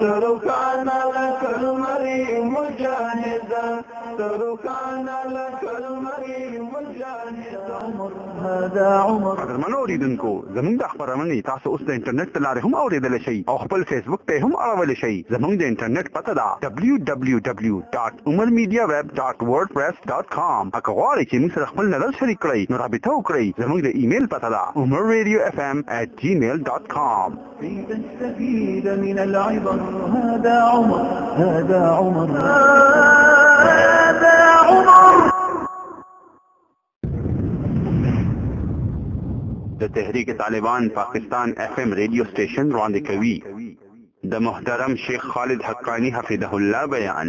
ترکانا لکل مری مجاہدہ ترکانا لکل مری مجاہدہ هذا عمر قدرمن اوریدونکو زموږ د خبرونه تاسو اوس د انټرنیټ په لارې هم اوریدل شئ او خپل فیسبوک ته هم اړول شئ زموږ د انټرنیټ پته ده www.umarmediaweb.wordpress.com اګه غواړئ چې موږ سره خپل نظر شریک کړئ نو رابطه وکړئ زموږ د ایمیل پته ده umarradiofm@gmail.com لتستفيد من العبر هذا عمر هذا عمر هذا عمر د تحریک طالبان پاکستان اف ام ریډیو سټیشن وړاندې کوي د محترم شیخ خالد حقانی حفظه الله بیان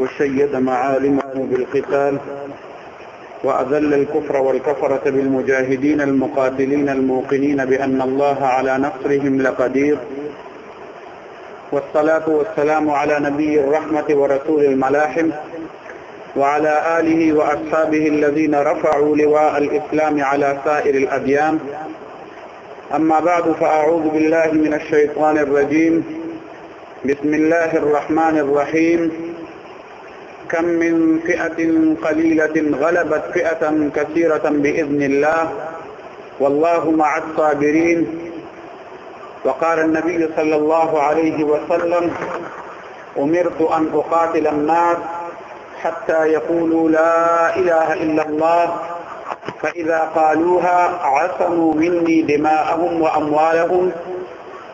وشيد معالمه بالقتال وأذل الكفر والكفرة بالمجاهدين المقاتلين الموقنين بأن الله على نصرهم لقدير والصلاة والسلام على نبي الرحمة ورسول الملاحم وعلى آله وأصحابه الذين رفعوا لواء الإسلام على سائر الأديان أما بعد فأعوذ بالله من الشيطان الرجيم بسم الله الرحمن الرحيم كم من فئة قليلة غلبت فئة كثيرة بإذن الله والله مع الصابرين وقال النبي صلى الله عليه وسلم أمرت أن أقاتل الناس حتى يقولوا لا إله إلا الله فإذا قالوها عصموا مني دماءهم وأموالهم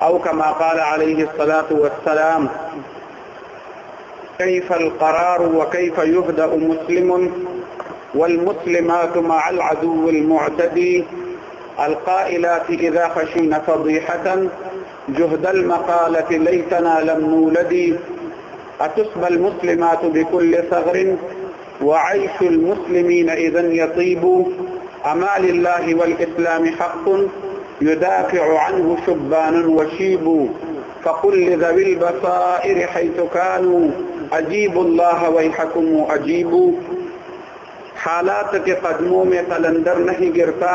أو كما قال عليه الصلاة والسلام كيف القرار وكيف يبدأ مسلم والمسلمات مع العدو المعتدي القائلات إذا خشين فضيحة جهد المقالة ليتنا لم نولد أتصبى المسلمات بكل ثغر وعيش المسلمين إذا يطيب أما لله والإسلام حق يدافع عنه شبان وشيب فقل لذوي البصائر حيث كانوا أجيبوا الله ويحكم أجيبوا حالات کے قدموں میں قلندر نہیں گرتا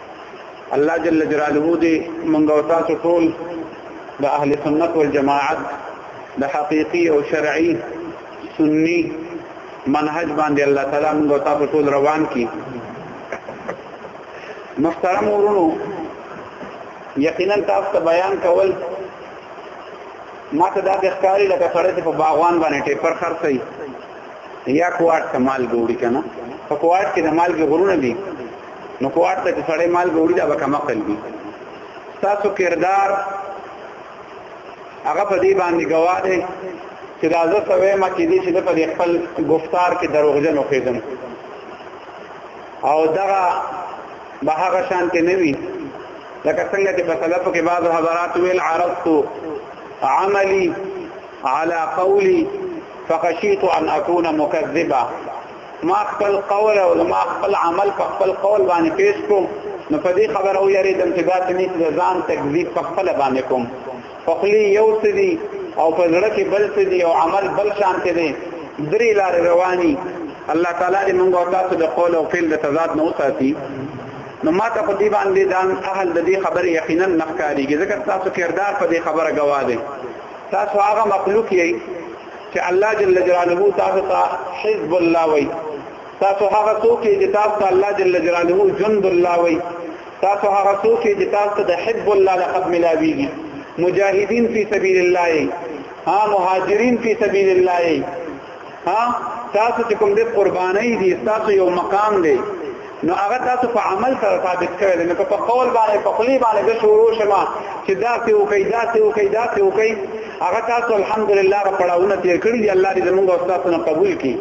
الله جل جلاله دې مونږ او تاسو ټول د اهل سنت والجماعت د حقيقي او شرعي سني منهج باندې الله تعالی مونږ او تاسو ټول روان کړي محترم ورونو یقینا تاسو ته بیان کول ما ته دا د ښکاری لکه سړی په باغوان باندې ټیپر خرڅي یا کوارت ته مال ګوري کنه په کوارت کې د مال کې غرونه دي نو کوارت ته چې سړی مال ګوري دا به کم عقل دي تاسو کردار هغه په دې باندې گواه دی چې دا زه سوي ما کې دي چې په خپل گفتار کې دروغجن وکړم او دا به هغه شان کې نه وي لکه څنګه چې په سلف کې بعض حضرات ویل عرضت عملي علی قولی فخشیت ان اکون مکذبا ما خپل قول او ما خپل عمل په خپل قول باندې پیش کوم نو په دې خبر او یری دم چې ذات نیت ځان تکذیب په خپل باندې کوم فقلی یو سدی او په زړه کې بل سدی او عمل بل شان کې دی درې لار رواني الله تعالی دې موږ او تاسو د قول او فعل د تضاد نه وساتي نو ما ته په دې باندې ځان اهل د دې خبرې یقینا نخکاری ځکه تاسو کردار په دې خبره گواه دی تاسو هغه مخلوق یی چې الله جل جلاله تاسو ته حزب الله وای تاسو هغه څوک چې تاسو ته الله جل جلاله جند الله وای تاسو هغه څوک چې تاسو ته د حب الله لقب ملاویږي مجاهدین فی سبیل الله ها مهاجرین فی سبیل الله ها تاسو چې کوم دې قرباني دي تاسو یو مقام دی نو هغه تاسو په عمل سره ثابت کړی دی نو که په قول باندې په خلی باندې د شروع شما چې دا څه وکي دا څه وکي دا څه وکي هغه تاسو الحمدلله را پړاونه تیر کړی دی الله دې زموږ او تاسو نه قبول کړي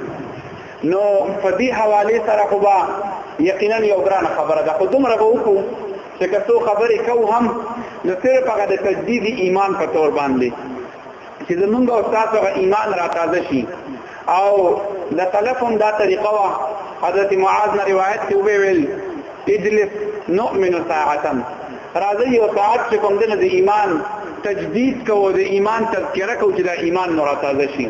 نو په دې حواله سره خو با یقینا یو ګران خبره ده خو دومره به وکړو چې که څو خبرې کو هم نو صرف هغه د تجدید ایمان په تور باندې چې زمونږ او تاسو غ ایمان را تازه شي او د سلفم دا طریقه وا حضرت معاذ نه روایت کې ویل اجلس نؤمن ساعتا راځي یو ساعت چې کوم دنه د ایمان تجدید کوو د ایمان تذکره کوو چې د ایمان نور تازه شي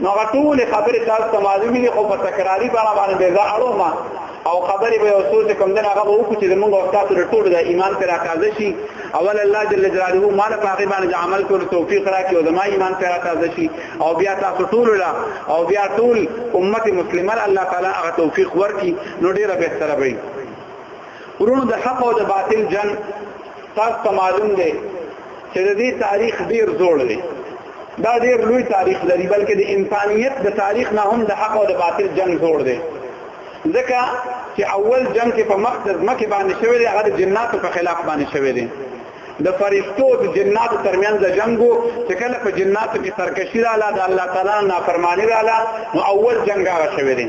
نو هغه ټولې خبرې تاسو ته معلومې دي خو په تکراري بڼه باندې به زه اړوم او خبرې به یو څه چې کوم دنه هغه به وکړو چې زمونږ او تاسو د ټولو د ایمان پر راکازه شي اول الله جل جلاله ما له هغې باندې د عمل کولو توفیق راکړي او زما ایمان پر راکازه شي او بیا تاسو ټولو له او بیا ټول امت مسلمان الله تعالی هغه توفیق ورکړي نو ډېره بهتره به وي ورونو د حق او د باطل جنگ تاسو ته معلوم دی چې د دې تاریخ ډیر زوړ دی دا ډیر لوی تاریخ لري بلکې د انسانیت د تاریخ نه هم د حق او د باطل جنگ زوړ دی ځکه چې اول جنگ کې په مقصد مکه باندې شوی دی هغه د جناتو په خلاف باندې شوی دی د فرشتو د جناتو ترمنځ د جنگو چې کله په جناتو کې سرکشي رااله د الله تعالی نافرمانی رااله نو اول جنگ هغه شوی دی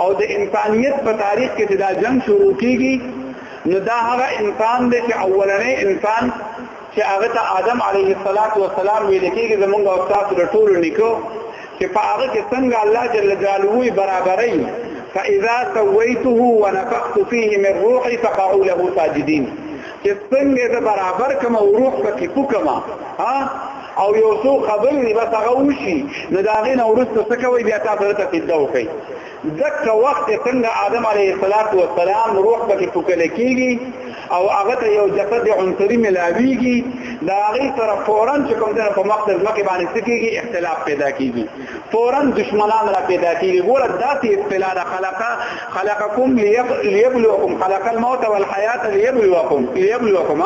او د انسانیت په تاریخ کې چې دا جنګ شروع کیږي نو دا هغه انسان دی چې اولنې انسان چې هغه ته آدم علیه السلام ویل کېږي زمونږ او تاسو د ټولو نیکو چې په هغه کې څنګه الله جل جلاله برابرۍ فاذا سويته ونفخت فيه من روحي فقعوا له ساجدين چې څنګه زه برابر کم او روح پکې پوکم ها او یو څو خبرې دی بس هغه وشي نو دا غي نو ورسته څه کوي بیا تاسو ته تفیدا وکړي دغه وخت څنګه آدم علیه السلام روح پکې پوکل کیږي او هغه ته یو جسد عنصری ملاویږي دا غي سره فورن چې کوم د په مقصد مکه باندې سکیږي اختلاف پیدا کیږي فورا دشمنان را پیدا کیږي ګوره داسې اصطلاح ده خلق خلقکم ليبلوکم خلق الموت والحیات ليبلوکم ليبلوکم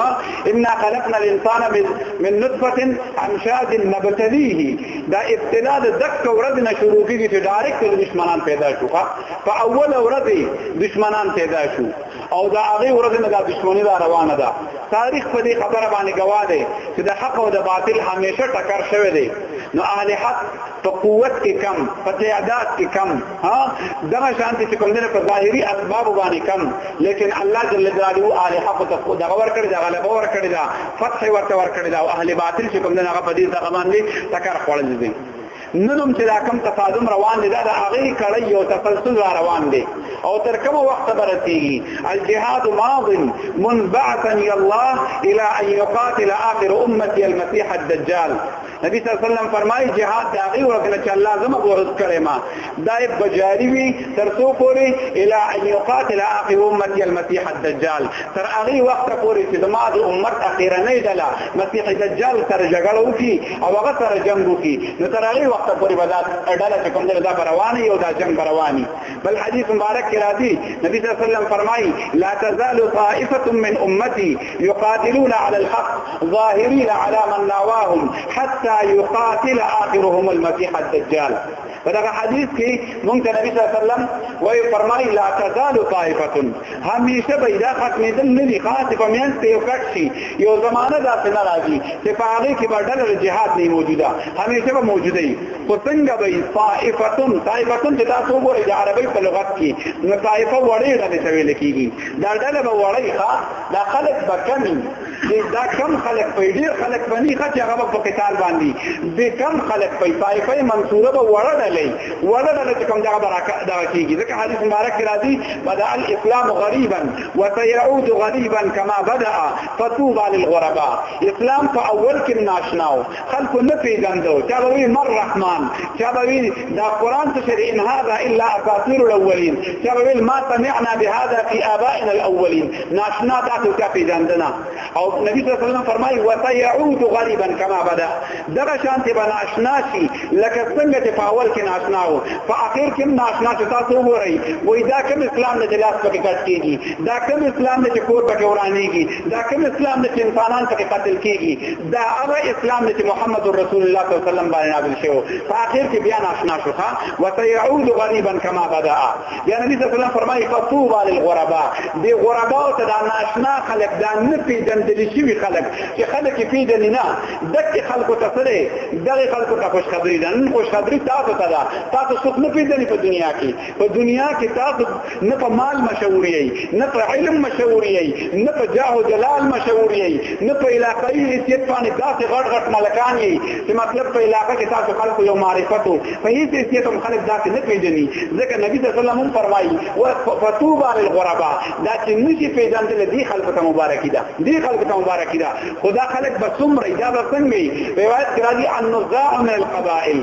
ان خلقنا الانسان من من نطفه امشاج نبتليه دا اصطلاح د دک ورځ نه شروع کیږي چې ډایرکټ دشمنان پیدا شو په اول ورځ دشمنان پیدا شو او دا هغه ورځ نه دا دښمنی را روانه ده تاریخ په دې خبره باندې گواه دی چې د حق او د باطل همیشه ټکر شوی دی نو اهل حق په قوت کې کم په تعداد کې کم ها دغه شان چې کوم نه په ظاهري اسباب باندې کم لیکن الله جل جلاله اهل حق ته خود غور کړی دا غلبه ور کړی دا فتح ورته ور کړی دا او اهل باطل چې کوم نه هغه په دې ځای باندې ټکر خوړل دي نن هم چې دا کم تصادم روان دی دا د هغې کړۍ یو تسلسل را روان دی او تر کومه وخته به رسېږي الجهاد ماض من بعثني الله الى ان يقاتل اخر امتي المسيح الدجال نبی صلی الله علیه وسلم فرمایي جهاد د هغې ورځې نه چې الله زه مبعوث کړی ما دا یې به جاري وي تر څو پورې الى ان يقاتل اخر امتي المسيح الدجال تر هغې وخته پورې چې زما د امت اخرنۍ ډله مسیح دجال سره جګړه وکړي او هغه سره جنگ وکړي نو تر هغه وخت پورې به دا ډله چې کوم دا رواني او دا جنگ رواني بل حدیث مبارک کې راځي نبی صلی الله علیه وسلم فرمایي لا تزال طائفه من امتي يقاتلون على الحق ظاهرين على من ناواهم حتى يقاتل اخرهم المسيح الدجال په دغه حدیث کې مونږ ته نبی صلی الله علیه وسلم وایي فرمایي لا تزال طائفه همیشه به دا ختمېدل نه دي خاص په میان ته یو کټ شي یو زمانه داسې نه راځي چې په هغه کې به ډله جهاد نه موجوده همیشه به موجوده وي خو څنګه به طائفه طائفه چې تاسو وګورئ د عربی په لغت کې نو طائفه وړې ډلې ته ویل کېږي دا ډله به وړې ښه دا خلک به کمي دی دا کم خلق پي ډیر خلق بني خچ هغه په قتال باندې به کم خلق پي طائفه منصوره به وړه ډلې وړه ډلې چې کوم دا برکه دا کیږي ځکه حدیث مبارک راځي بدا الاسلام غریبا وسيعود غریبا كما بدا فطوبى للغرباء اسلام په اول کې ناشناو خلکو نه پیژندو چا به وی مر رحمان چا به وی دا قران څه شری ان هذا الا اساطير الاولين چا به وی ما سمعنا بهذا في ابائنا الاولين ناشنا دا څه چا پیژندنه او نبی صلی الله علیه وسلم فرمایي وسيعود غریبا كما بدا دغه شان ته بناشنا شي لکه څنګه چې په اول کې ناشنا وو په اخر کې ناشنا چې تاسو وګورئ وای دا کوم اسلام نه جلاس پکې کټ کیږي دا کوم اسلام نه چې کور پکې ورانېږي دا کوم اسلام نه چې انسانان پکې قتل کیږي دا هغه اسلام دی چې محمد رسول الله صلی الله علیه وسلم باندې نازل شوی په اخر کې بیا ناشنا شو ښا وسيعود غريبا كما بدا یا نبی صلی الله علیه وسلم فرمایي فطوبى للغرباء دی غرباء ته دا ناشنا خلک دا نه پیژندل شوی خلک چې خلک پیژنې نه دغه خلکو ته سره دغه خلکو ته خوشخبری ده نن خوشخبری تاسو ته ده تاسو څوک نه پیژنې په دنیا کې په دنیا کې تاسو نه په مال مشهور یې نه په علم مشهور یې نه په جاه او جلال مشهور یې نه په علاقایي حیثیت باندې تاسو غټ غټ ملکان یې چې مطلب په علاقه کې تاسو خلکو یو معرفت او په هیڅ حیثیت هم خلک داسې نه پیژني ځکه نبی صلی الله علیه وسلم فرمایي وفتوبا للغرباء دا چې نشي پیژندل دي خلکو ته مبارکي ده دي خلکو ته مبارکي ده خدا خلک بسوم رې دا څنګه روایت کرا دي ان نزاع من القبائل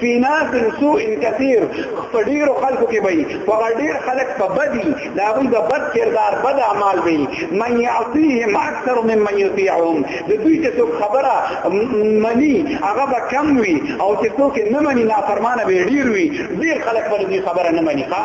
فی ناس سوء کثیر په ډیرو خلکو کې وي هغه ډیر خلک په بدی دا وي د بد کردار بد اعمال وي من یعصیهم اکثر من من یطیعهم د دوی چې څوک خبره منی هغه به کم وي او چې څوک نه مني نافرمانه به ډیر وي ډیر خلک په دې خبره نه مني ښا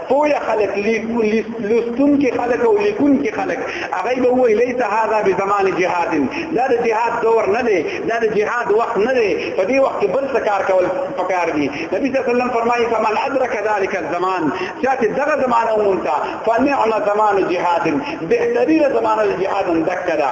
پوه خلک لوستونکي خلک او لیکونکي خلک هغه به وایي ليس هذا بزمان جهاد دا د جهاد دور نه دی دا د جهاد وخت نه دی په دې وخت کې بل څه کار کول پکار دي نبی صلی الله علیه وسلم فرمایي فمن ادرک ذلك الزمان چې دغه زمانه ومنتا فنعم زمان جهاد بهترینه زمانه جهاد دکره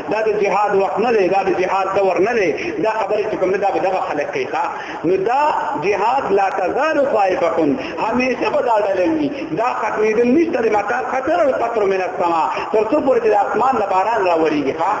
دا د جهاد وخت نه دی دا د جهاد دور نه دی دا خبره چې کوم دا به دغه خلک کوي ښا نو دا جهاد لا تزال طائفکم همیشه به دا ډلې وي دا ختمېدل نشته د مکان خطر او قطر من السما تر څو پورې د اسمان نه باران راوړي ښا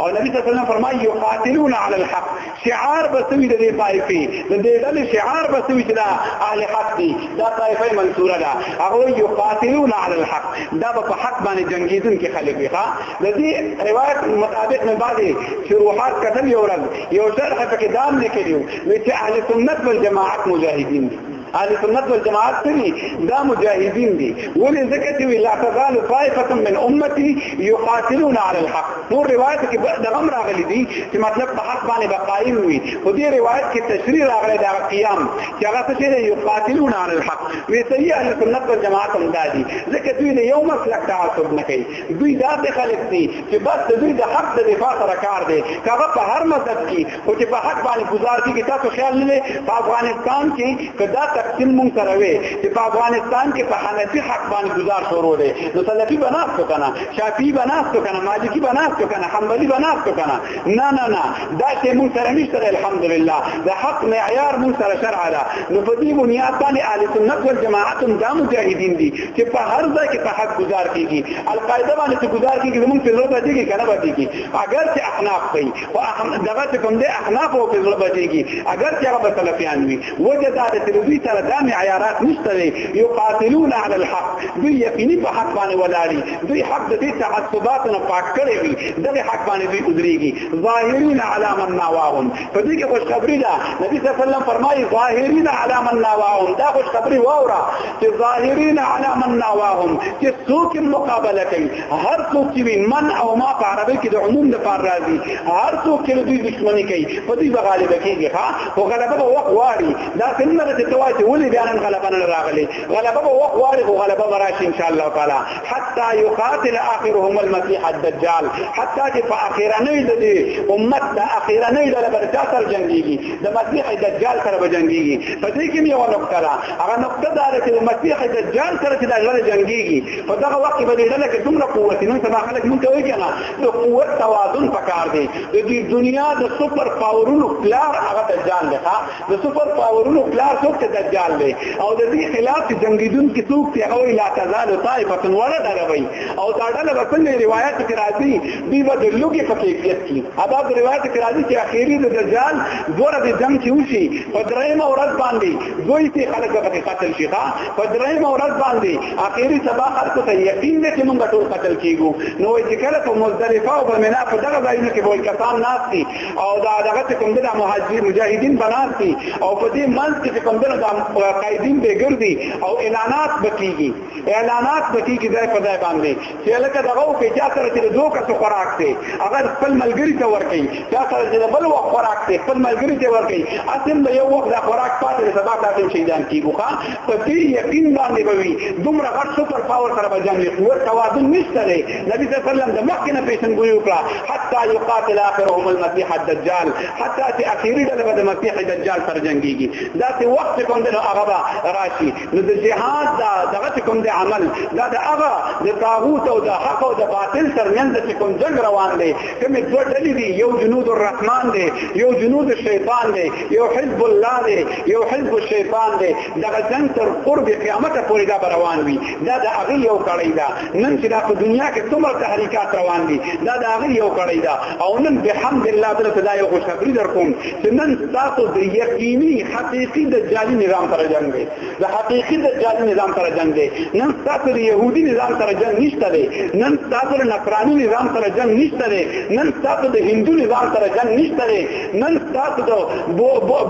او نبی صلی الله علیه وسلم فرمایي یقاتلون علی الحق شعار به څه وي د دې طایفې د دې ډلې شعار به څه وي چې دا اهل حق دي دا طایفه منصوره ده هغوی یقاتلون علی الحق دا به په حق باندې جنګېدونکي خلک وي ښه د دې روایت مطابق مې بعضې شروحات کتل یو ورځ یو شرح پکې دام لیکلی و چې اهل سنت والجماعت مجاهدین دي اهل سنت والجماعت سری دا مجاهدین دي ولې ځکه چې لا تزال طائفه من امتي يقاتلون على الحق نور روایت کې د غم راغلي دي چې مطلب په حق باندې بقایم وي خو دې روایت کې تشریح راغلی دا قیام چې هغه څه دي يقاتلون على الحق وی سری اهل سنت والجماعت هم دا دي ځکه دوی د یو مسلک تعصب نه کوي دوی دا خلک دي چې بس دوی د حق د دفاع سره کار دی کاغه په هر مذهب کې خو چې په حق باندې گزار دي تاسو خیال نه لري په افغانستان کې کدا تقسیم مونږ سره وي چې په افغانستان کې په حنفي حق باندې گزار شروع دي نو سلفي بناس تو کنه شافعي بناس تو کنه مالکي بناس تو کنه حنبلي بناس تو کنه نه نه نه دا چې مونږ سره نشته الحمدلله د حق معیار مونږ سره شرع ده نو په دې بنیاد باندې اهل سنت والجماعت هم دا مجاهدین دي چې په هر ځای کې په حق گزار کیږي القاعده باندې چې گزار کیږي مونږ ته ضرورت دي کنه باندې کیږي اگر چې احناف کوي خو دغه چې کوم دی احناف او فضل بچیږي اگر چې هغه سلفیان وي وجه دا ده چې دوی سره دا معیارات نشته دی یقاتلون علی الحق دوی یقیني په حق باندې ولاړي دوی حق د دې تعصبات نه پاک کړی وي دغه حق باندې دوی ودرېږي ظاهرین علی من نواهم په دې کې خوشخبری ده نبی صلی الله علیه وسلم فرمایي ظاهرین علی من نواهم دا خوشخبری واوره چې ظاهرین علی من نواهم چې څوک مقابله کوي هر څوک چې وي من او ما په عربي کې د عموم د پار راځي هر څوک چې دوی دښمني کوي په دې بغالب کېږي ها او غلبه به وخت واړي دا څنګه چې توای چې ولې بیا نن غلبه نه راغلي غلبه به وخت واړي او غلبه به راشي ان شاء الله تعالی حتا یقاتل اخرهم المسيح الدجال حتا چې په اخرنۍ د دې امت د اخرنۍ د برچا سره جنگيږي د مسیح دجال سره به جنگيږي په دې کې یو نقطه ده هغه نقطه ده چې مسیح دجال سره چې د جنگيږي په دغه وخت کې به دې ډله کې دومره قوت نن سبا خلک مونږ ته وایي کنه د قوت توازن پکار دی د دې دنیا د سپر پاورونو پلار هغه دجال دی ها د سپر پاورونو پلار څوک ته دجال دی او د دې خلاف چې جنگیدون کې څوک ته هغه لا تزال طائفه وړه ډله وي او دا ډله به څنګه روایت کې راځي دی به د لوګي په کیفیت کې ادا د روایت کې راځي چې اخیری د دجال دوره د جنگ کې وشي په درېمه ورځ باندې دوی ته خلک به قتل شي ها په درېیمه ورځ باندې اخیري سبا خلکو ته یقین دی چې موږ ټول قتل کېږو نو وایي چې کله په مزدلفه او په منا په دغه ځایونو کې به وایي کسان ناست دي او دا دغه چې کوم دا مهاجر مجاهدین به ناست دي او په دې منځ کې چې کوم دا قایدین به ګرځي او اعلانات به کېږي اعلانات به کېږي ځای په ځای باندې چې هلکه دغه وکړي چا سره چې د دوه کسو خوراک دی هغه خپل ملګري ته ورکوي چا سره چې د بل وخت خوراک دی خپل ملګري ته ورکوي هسې هم د یو وخت دا خوراک پاتې دی سبا تاسې هم شهیدان کېږو ښه په دې یقین باندې به وي دومره غټ سپر پاور سره به جنګ وي قوت توازن نشته دی نبي صلی الله علیه وسلم د مخکې نه پېژندګلوي وکړه حتی یقاتل آخرهم المسیح الدجال حتی چې اخري ډله به د مسیح دجال سره جنګېږي داسې وخت چې کوم دی نو هغه به راشي نو د جهاد دا دغه چې کوم د عمل دا د هغه د طاغوت او د حق او د باطل ترمنځ چې کوم جنگ روان دی کومې دوه ډلې دي یو جنود الرحمن دی یو جنود الشیطان دی یو حزب الله دی یو حزب الشیطان دی دغه جنگ تر قرب قیامت پورې دا روان وي دا د هغه یو کړی دا نن چې دا په دنیا کې څومره تحریکات روان دي دا د هغه یو کړی دا او نن بحمد الله تعالی ته دا یو خوشخبری درکوم چې نن تاسو د یقیني حقيقي د جالي نظام سره جنگ دی د حقيقي د جالي نظام سره جنگ دی نن تاسو د يهودي نظام سره جنگ نشته دی نن تاسو د نصراني نظام سره جنگ نشته دی نن تاسو د هندو نظام سره جنگ نشته دی نن تاسو د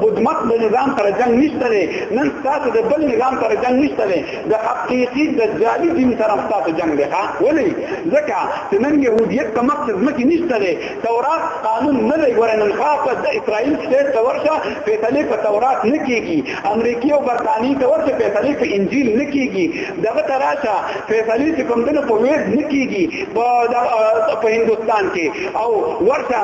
بودمت د نظام سره جنگ نشته دی نن تاسو د بل نظام سره جنگ نشته دی د حقیقي دجالي دین سره ستاسو جنگ دی ښا ولې ځکه چې نن يهودیت په مخ ځمکې نشته دی تورات قانون نه دی ګورې نن خاص د اسرائیل سټیټ ته ورشه فیصله په تورات نه کیږي امریکای او برتانی ته ورشه فیصله په انجیل نه کیږي دغه تراشه فیصله چې کوم دنه په وېد نه کیږي په هندستان کې او ورشه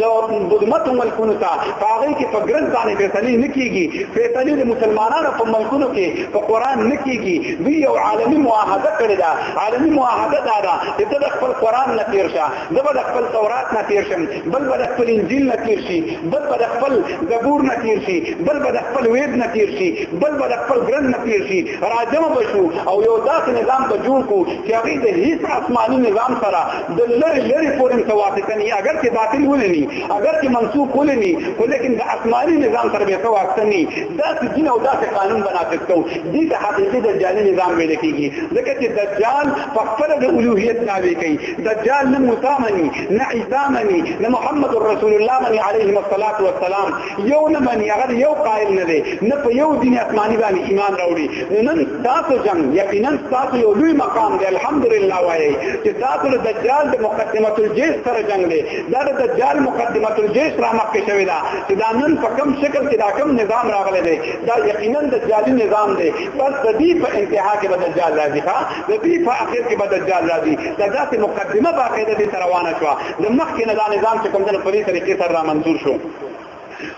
د بدمت ملکونو ته هغه کې په ګرځ باندې فیصله نه کیږي فیصله د مسلمانانو په ملکونو کې په قران نه کیږي دوی یو عالمي معاهده کړې ده عالمي معاهده دا ده چې ته د خپل قران نه تیر شه زه به د خپل تورات نه تیر شم بل به د خپل انجیل نه تیر شي بل به د خپل زبور نه تیر شي بل به د خپل وید نه تیر شي بل به د خپل ګرن نه تیر شي راجم بشو او یو داسې نظام به جوړ کو چې هغه د هیڅ آسماني نظام سره د لری لری پورې متوافق نه اگر چې باطل ولني اگر چې منسوخ ولني خو لیکن د آسماني نظام سره به متوافق نه داسې دین او داسې قانون به نافذ کوو دې ته حقیقي دجالي نظام ویل کېږي ځکه چې دجال په خپله د الوهیت دعوې کوي دجال نه موسی مني نه عیسی مني نه محمد رسول الله مني علیهم الصلاة والسلام یو نه مني هغه یو قائل نه دی نه په یو دین آسماني باندې ایمان راوړي نو نن تاسو جنګ یقینا تاسو یو لوی مقام دی الحمدلله وایي چې تاسو د دجال د مقدمة الجیش سره جنګ دی دا د دجال مقدمة الجيش را مخکې شوې ده چې دا نن په کم شکل کې دا کم نظام راغلی دی دا یقینا دجالي نظام دی بس د دې په انتها کې به دجال راځي ښا د دې په اخر کې به دجال راځي دا داسې مقدمه باقاعده دې روانه شوه د مخکې نه دا نظام چې کوم د پرې طریقې سره را منظور شو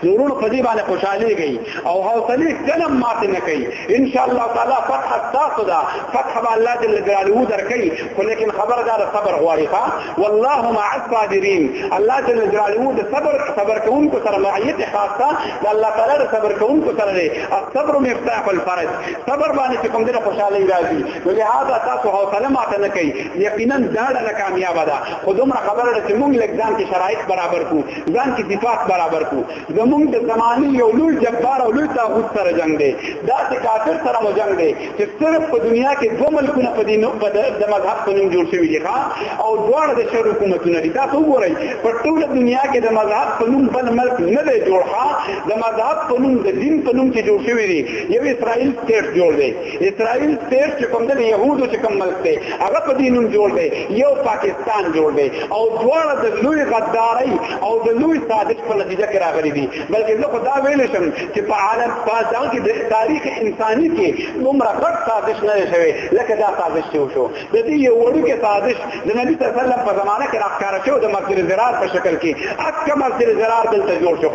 نو ورونو په دې باندې خوشاليږي او حوصله کلم مات نه کوي ان شاء الله تعالی فتح تاسو دا فتح به الله جل جلاله درکړي خو لیکن خبردار صبر غواړي ها والله مع الصابرين الله جل جلاله د صبر صبر کوونکو سره معیت خاصه د الله تعالی د صبر کوونکو سره دی الصبر مفتاح الفرج صبر باندې چې کوم دغه خوشالي راځي نو لهدا تاسو حوصله مات نه کوي یقینا دا ډله کامیاب ده خو دومره خبره ده چې موږ لږ ځان کې شرایط برابر کړو ځان کې صفات برابر کو زمونږ د زماني یو لوی جبار او لوی طاغوت سره جنگ دی دا د کافر سره مو جنگ دی چې صرف په دنیا کې دوه ملکونه په دین په د مذهب په نوم جوړ شوي دي او دواړه د شر حکومتونه دي تاسو وګورئ په ټوله دنیا کې د مذهب په نوم بل ملک نه دی جوړ د مذهب په نوم د دین په نوم چې جوړ شوی دی یو اسرائیل سټیټ جوړ دی اسرائیل سټیټ چې کوم د يهودو چې کوم ملک دی هغه په دې نوم جوړ دی یو پاکستان جوړ دی او دواړه د لوی غدارۍ او د لوی سازش په نتیجه کې راغلي دي بلکې زه خو دا ویلی شم چې په عالم په ځان کې د تاریخ انساني کې دومره غټ سازش نه دی شوی لکه دا سازش چې وشو د دې یو وړوکی سازش د نبي صلی الله علیه وسلم په زمانه کې راښکاره شو د مسجد زرار په شکل کې اکه مسجد زرار دلته جوړ شو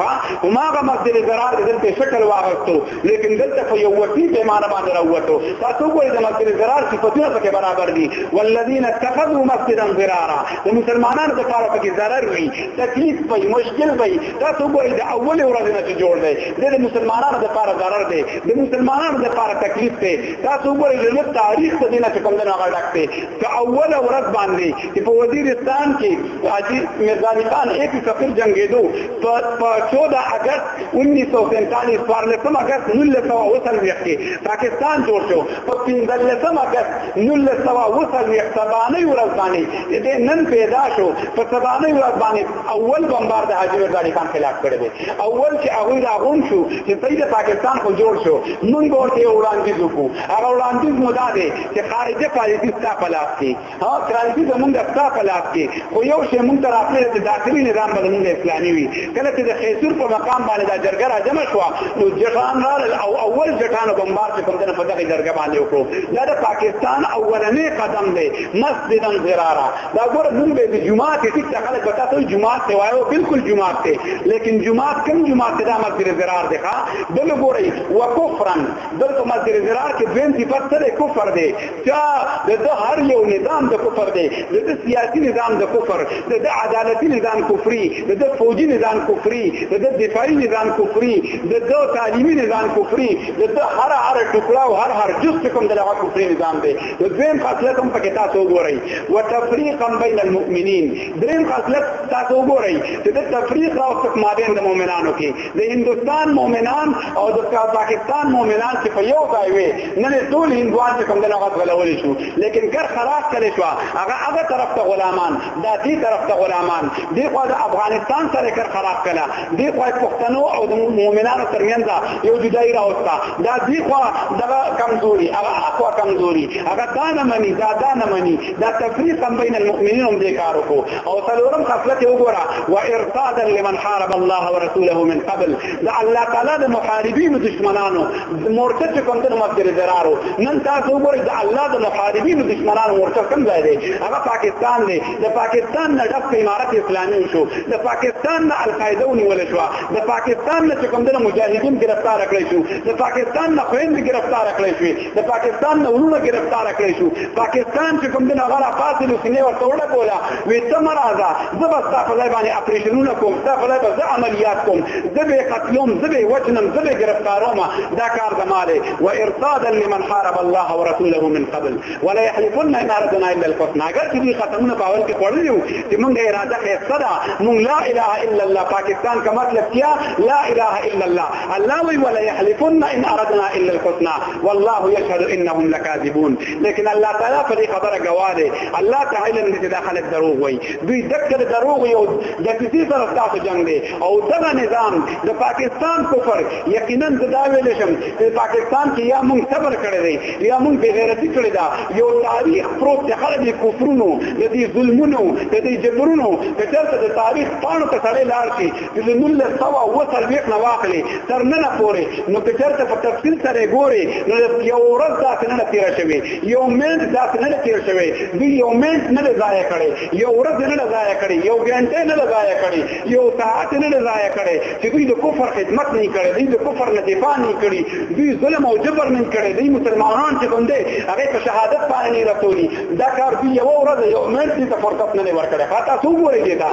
هماغه مسجد زرار دلته شکل واغستو لیکن دلته په یو وټي پیمانه باندې راووتو تاسو ګورئ د مسجد ضرار صفتونه پکې برابر دي والذین اتخذوا مسجدا ضرارا د مسلمانانو لپاره پکې ضرر وي تکلیف وي مشکل وي تاسو ګورئ د اول ورځې نه چې جوړ دی د مسلمانانو لپاره ضرر دی د مسلمانانو لپاره تکلیف دی تاسو ګورئ د لږ تاریخ د دینه چې کوم نه غړډک دی که اول ورځ باندې چې په وزیرستان کې حاجی مرزا خان ایک سفر جنگېدو په 14 اگست 1947 14 اگست 1940 کې پاکستان جوړ شو په 15 اگست 1940 سبانه ورځ باندې د نن پیدا شو په سبانه ورځ باندې اول بمبار د حاجی ورزانی خان خلاف کړی دی اول چې هغه راغون شو چې سید پاکستان خو جوړ شو موږ ورته وړاندیز وکړو هغه وړاندیز مو دا دی چې خارجه پالیسی ستا په لاس کې ها کرانچی زمونږ ستا په لاس کې خو یو شی مونږ ته راپرې چې داخلي نظام به زمونږ اسلامي وي کله چې د خیسور په مقام باندې دا جرګه را جمع شوه نو جټان راغلل او اول جټانو بمبار چې کوم دنه په دغه جرګه باندې وکړو دا د پاکستان اولنې قدم دی مسجد زرارا دا ګوره نوم به د جمعات ټیک ته خلک پتا ته جمعات دی وایو بالکل جمعات دی لیکن جمعات کم جمعات دا مسجد زرار دی ښا بل ګورئ وکفرن دلته مسجد زرار کې دویم صفت سره کفر دی دا د ده هر یو نظام د کفر دی د ده سیاسي نظام د کفر د ده عدالتي نظام کفري د ده فوجي نظام کفري د ده دفاعي نظام کفري د ده تعلیمي نظام کفري د ده هر هر ټکړه او هر هر جز چې کوم د هغه کفري نظام دی نو دویم خاصلت هم پکې تاسو وګورئ وتفریقا بین المؤمنین دریم خاصلت تاسو وګورئ چې د تفریق راوست مابین د مؤمنانو کې د هندستان مؤمنان او د پاکستان مؤمنان چې په یو ځای وي نن ټول هندوان چې کوم دغه غلول شو لیکن کر خراب کړي شو هغه هغه طرف ته غلامان د دې طرف ته غلامان دی خو د افغانستان سره کر خراب کړه دی خو پښتنو او د مؤمنانو ترمنځ یو جدای راوستا دا دی خو دغه کمزوري هغه اقوا کمزوري هغه دا نه مني دا دا نه مني دا تفریق بین المؤمنین هم دې کار وکړو او څلورم خصلت وګوره وارصادا لمن حارب الله ورسوله من قبل دا الله تعالی د محاربین دشمنانو مورچه چې کوم د مسجد درارو نن تاسو وګورئ دا الله د محاربین دشمنانو مورچه کوم ځای دی هغه پاکستان دی د پاکستان نه ډک امارت اسلامي شو د پاکستان نه القاعده ونیول شو د پاکستان نه چې کوم د مجاهدین گرفتار کړی شو د پاکستان نه خويند گرفتار کړی شو د پاکستان نه ورونه گرفتار کړی شو پاکستان چې کوم دین هغه راپاسې نو سینې ورته وړه کوله وی ته مه راځه زه به ستا په ځای باندې اپریشنونه کوم ستا په ځای به زه عملیات کوم زه به قتلوم زه به وجنم زه به گرفتاروم دا کار زما دی و ارصادا لمن حارب الله ورسوله من قبل ولا يحلفن ان اردنا الا الحسنى اگر چې دوی ختمونه په اول کې خوړلي وو چې مونږ اراده خیسته ده مونږ لا اله الا الله پاکستان کا مطلب کیا لا اله الا الله الله وی ولا يحلفن ان اردنا الا الحسنى والله يشهد انهم لكاذبون لیکن الله تعالی په دې خبره گواه دی الله تعالی علم دې داخله دروغ وای دوی دکته دروغ یو د کسی سره تاسو جنگ دی او دغه نظام د پاکستان کفر یقینا دا ویل شم چې پاکستان کې یا موږ صبر کړی دی یا موږ به غیرتی کړی دا یو تاریخ پروت دی خلک یې کفرونو د دې ظلمونو د دې جبرونو کچرته د تاریخ پاڼو ته سړی لاړ شي چې له نولس سوه او اووه څلوېښت نه واخلې تر ننه پورې نو که چېرته په تفصیل سره یې ګورې نو یو ورځ داسې نه ده تېره شوې یو منټ داسې نه ده تېر شوی دوی یو منټ نه ده ضایع کړی یو ورځ نه ده ضایع کړی یو ګنټه نه ده ضایع کړی یو ساعت نه ده ضایع کړی چې دوی د کفر خدمت نه کړي دوی د کفر نه دفاع نه کړي دوی ظلم او جبر نه کړي دوی مسلمانان چې کوم دي هغه په شهادت باندې نه رسولي دا کار دوی یو ورځ یو منټ ته فرصت نه ورکړي فاته څو ګوري دا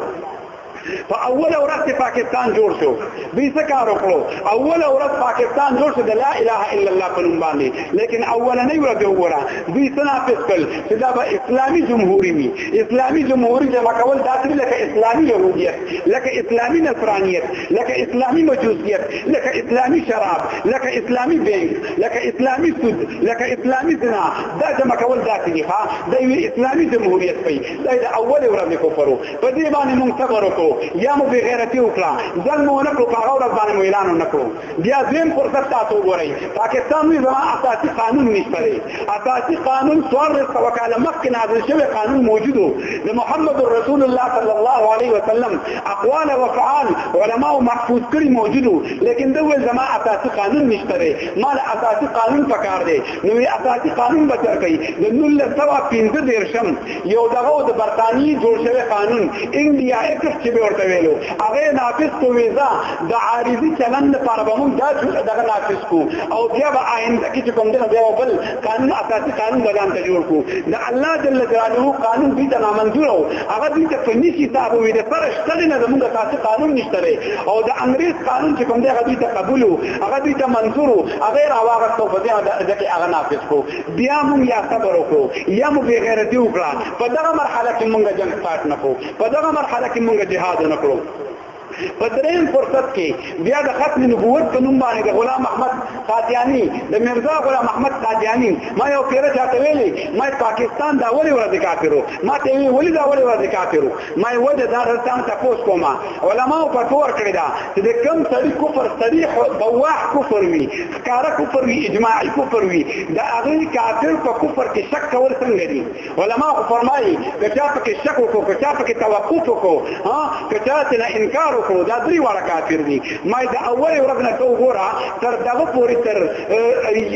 په اوله ورځ چې پاکستان جوړ شو دوی څه کار وکړو اوله ورځ پاکستان جوړ شو د لا اله الا الله په نوم باندې لیکن اولنۍ ورځ یې وګوره دوی څه نافذ کړل چې دا به اسلامي جمهوري وي اسلامي جمهوري جمع کول داسې لکه اسلامي یهودیت لکه اسلامي نصرانیت لکه اسلامي مجوسیت لکه اسلامي شراب لکه اسلامي بینک لکه اسلامي سود لکه اسلامي زنا دا جمع کول داسې دي ښه د اسلامي جمهوریت پي دا د اولې ورځې کفرو په دې باندې موږ صبر وکړو یا مو بې غیرتي وکړه ځل مو ونه کړو په هغه ورځ باندې مو اعلان ونه کړو بیا دویم فرصت تاسو وګورئ پاکستان وایي زما اساسي قانون نشته دی اساسي قانون څوارلس سوه کاله مخکې نازل شوی قانون موجود و د محمد رسول الله صلی الله علیه وسلم اقوال او افعال علماو محفوظ کړي موجود و لیکن ده ویل زما اساسي قانون نشته دی ما له اساسي قانون پکار دی نو اساسي قانون به درکوي د نولس سوه پنځه دېرشم یو دغه د برتانیې جوړ شوی قانون انډیا اکټ چې به ورته ویلو هغه نافذ کو ویزا د عارضي چلند لپاره به موږ دا دغه نافذ کو او بیا به آینده کې چې کوم دغه بیا بل قانون اساسي قانون بدان ته جوړ کو د الله جل جلاله قانون دې ته نامنظور او هغه دې ته فني کتاب وي د پر شته نه زموږ اساسي قانون نشته او د انګريز قانون چې کوم دغه دې ته قبول هغه دې ته منظور هغه راوغه څو په دې هغه نافذ کو بیا مونږ یا صبر وکړو یا مو بی غیرتی وکړه په دغه مرحله کې مونږ جنگ سٹارټ نکړو په دغه مرحله کې مونږ جهاد نکړو په دریم فرصت کې بیا د ختم نبوت په نوم باندې د غلام احمد قادیانی د مرزا غلام احمد قادیانی ما یو پیره چاته ویلي ما پاکستان دا ولې ورځ کافرو ما ته وی ولې دا ولې ورځ کافرو ما وجه دا ځان ته پوس کوما علماو په تور کړی دا چې د کم سړي کفر صریح او بواح کفر وي ښکاره کفر وي اجماعي کفر وي د هغه کافر په کفر کې شک کول څنګه دي علما خو فرمایي که چا پکې شک وکړو که چا پکې توقف وکړو ها که چا ته نه انکار وکړو دا درې واړه کافر دي ما د اول ورځ نه تو ګورا تر دغه پورې تر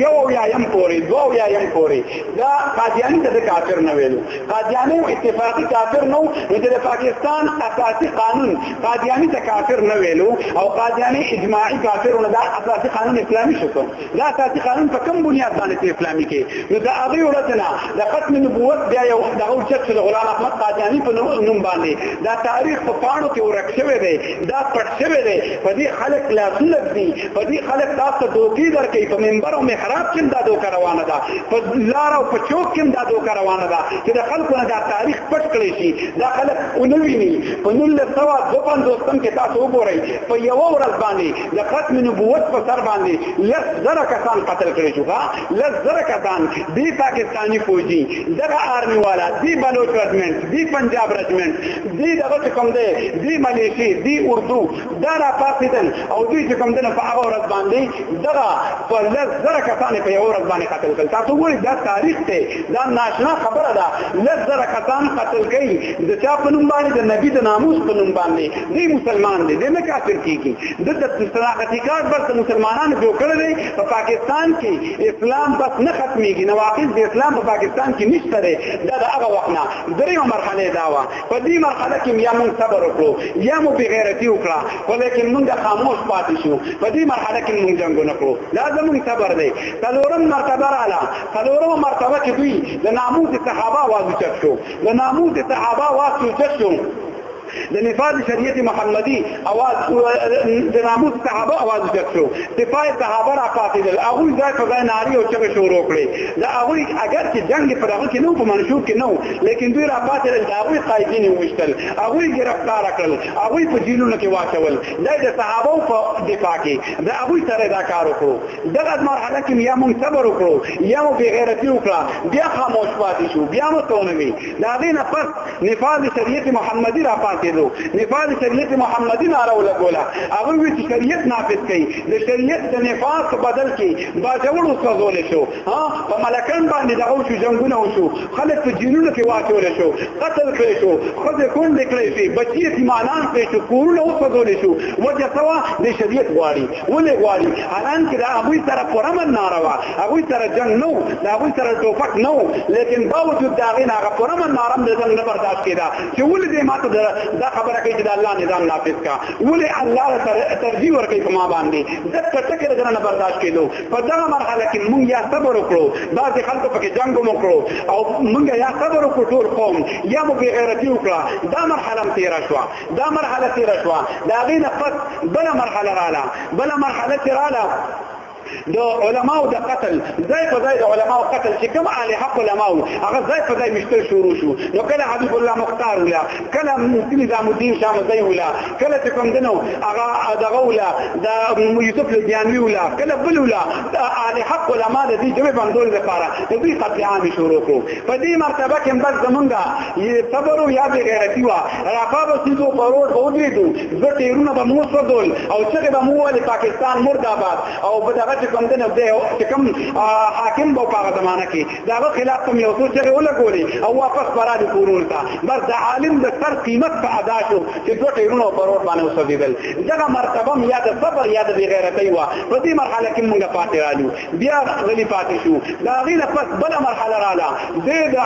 یو یا یم پورې دوه یا یم پورې دا قادیانی د کافر نه ویلو قادیانی اتفاقی کافر نو د پاکستان اساسي قانون قادیانی ته کافر نه ویلو او قادیانی اجماعي کافر نه دا اساسي قانون اسلامي شو دا اساسي قانون په کوم بنیاد باندې اسلامي کې نو دا هغه ورځنا د ختم نبوت بیا یو د اول چت د غلام احمد قادیانی په نوم باندې دا تاریخ په پاڼو کې ورک شوی دی دا پټ شوی دی په دې خلک لا سلک دي په دې خلک تاسو ته دوکې درکوي په منبر او محراب کې هم دا دوکه روانه ده په لار او په چوک کې هم دا دوکه روانه ده چې د خلکو نه دا تاریخ پټ کړی شي دا خلک ونه ویني په نولس سوه دوه پنځوس تم کې تاسو وګورئ په یوه ورځ باندې د ختم نبوت په سر باندې لس زره کسان قتل کړی شو لس زره کسان دې پاکستاني فوجي دغه آرمي والا دې بلوچ رجمنټ دې پنجاب رجمنټ دې دغه کوم دی دې ملیشي دې اردو دا را پاسېدل او دوی چې کوم دنه په هغه ورځ باندې دغه په لږ زره کسان په یو ورځ باندې قتل کړل تاسو وایي دا تاریخ ته دا ناشنا خبره ده لږ زره کسان قتل کوي د چا په نوم باندې د نبی د ناموس په نوم باندې دی مسلمان دی د نه کافر کیږي د صداقتي کار بس مسلمانانو جوړ کړل دی په پاکستان کې اسلام بس نه ختميږي نواقص د اسلام په پاکستان کې نشته دی دا د هغه وخت نه دریمه مرحله دا و په دې مرحله کې یا موږ صبر وکړو یا مو بغیرتی وکړه خو لیکن موږ خاموش پاتې شو په دې مرحله کې موږ جنګ نه کړو دا زموږ صبر دی څلورم مرتبه رااله څلورم مرتبه کې دوی د ناموس صحابه واځو چک شو د ناموس صحابه واځو چک شو د نفاذ شریعت محمدي اواز د ناموس صحابه اواز جګ شو دفاع صحابه را پاتېدل هغوی ځای په ځای نارې او چغې شروع کړې د هغوی اګر چې جنګ په دغه کې نه په منشور کې نه لیکن دوی را پاتېدل د هغوی قایدین یې وویشتل هغوی ګرفتار کړل هغوی په جیلونو کې واچول دا د صحابه په دفاع کې د هغوی سره دا کار وکړو دغه مرحله کې یا موږ صبر وکړو یا مو بې غیرتي وکړه بیا خاموش پاتې شو بیا مو تونه وي د هغې نه پس نفاذ شریعت محمدي را پاتېدو نفاذ شریعت محمدي ناره ولګوله هغه وی چې شریعت نافذ کړي د شریعت د نفاذ په بدل کې باجوړ وسوځول شو ها په ملکان باندې دغه شو جنگونه وشو خلک په جیلونو کې واچول شو قتل کړي شو خځه کونډې کړي شي بچي یتیمانان کړي شو کورونه وسوځول شو وجه سوا د شریعت غواړي ولې غواړي حالان کې د هغوی سره پرمن ناروا هغوی سره جنگ نه وو د هغوی سره ټوپک نه وو لیکن باوجود د هغې نه هغه پرمن نارم د جنګ نه برداشت کېده چې ولې دې ما ته دا خبره کوي چې د الله نظام نافذ کا ولې الله ترجیح ورکوي په ما باندې ځکه ټکې د نه برداشت کېدو په دغه مرحله کې مونږ یا صبر وکړو بعضې خلکو پکې جنګ هم وکړو او مونږ یا صبر وکړو ټول قوم یا مو بېغیرتي وکړه دا مرحله هم تېره شوه دا مرحله تیره شوه د هغې نه پس بله مرحله رااله بله مرحله چې رااله د علماو د قتل ځای په ځای د علماو قتل چې کوم اهل حق علماو هغه ځای په ځای مشتل شروع شو نو کله حبیب الله مختار ولا کله مفتی نظام الدین شاه مزی ولا کله چې کوم دنو هغه دغه ولا د یوسف لدیانوی ولا کله بل ولا اهل حق علما د دې جمع بندول لپاره د دې قتل عام شروع کړو په دې مرتبه کې بس زمونږه صبر او یا بغیرتی وا راپا به سیدو په روډ به ودرېدو زه ټیرونه به مو سوځول او چغې به مو وویلې پاکستان مرد آباد او به دغه چې کوم دی نو دی چې کوم حاکم به په هغه زمانه کې د هغه خلاف کوم یو څو چغې ولګولې او واپس به رالي کورونو ته بس د عالم د سر قیمت په ادا شو چې دوه ټیرونه په روډ باندې وسوځېدل دغه مرتبه هم یا د صبر یا د بېغیرتۍ وه په دې مرحله کې مونږ پاتې رالو بیا غلی پاتې شو دا هغې نه پس بله مرحله راله دی د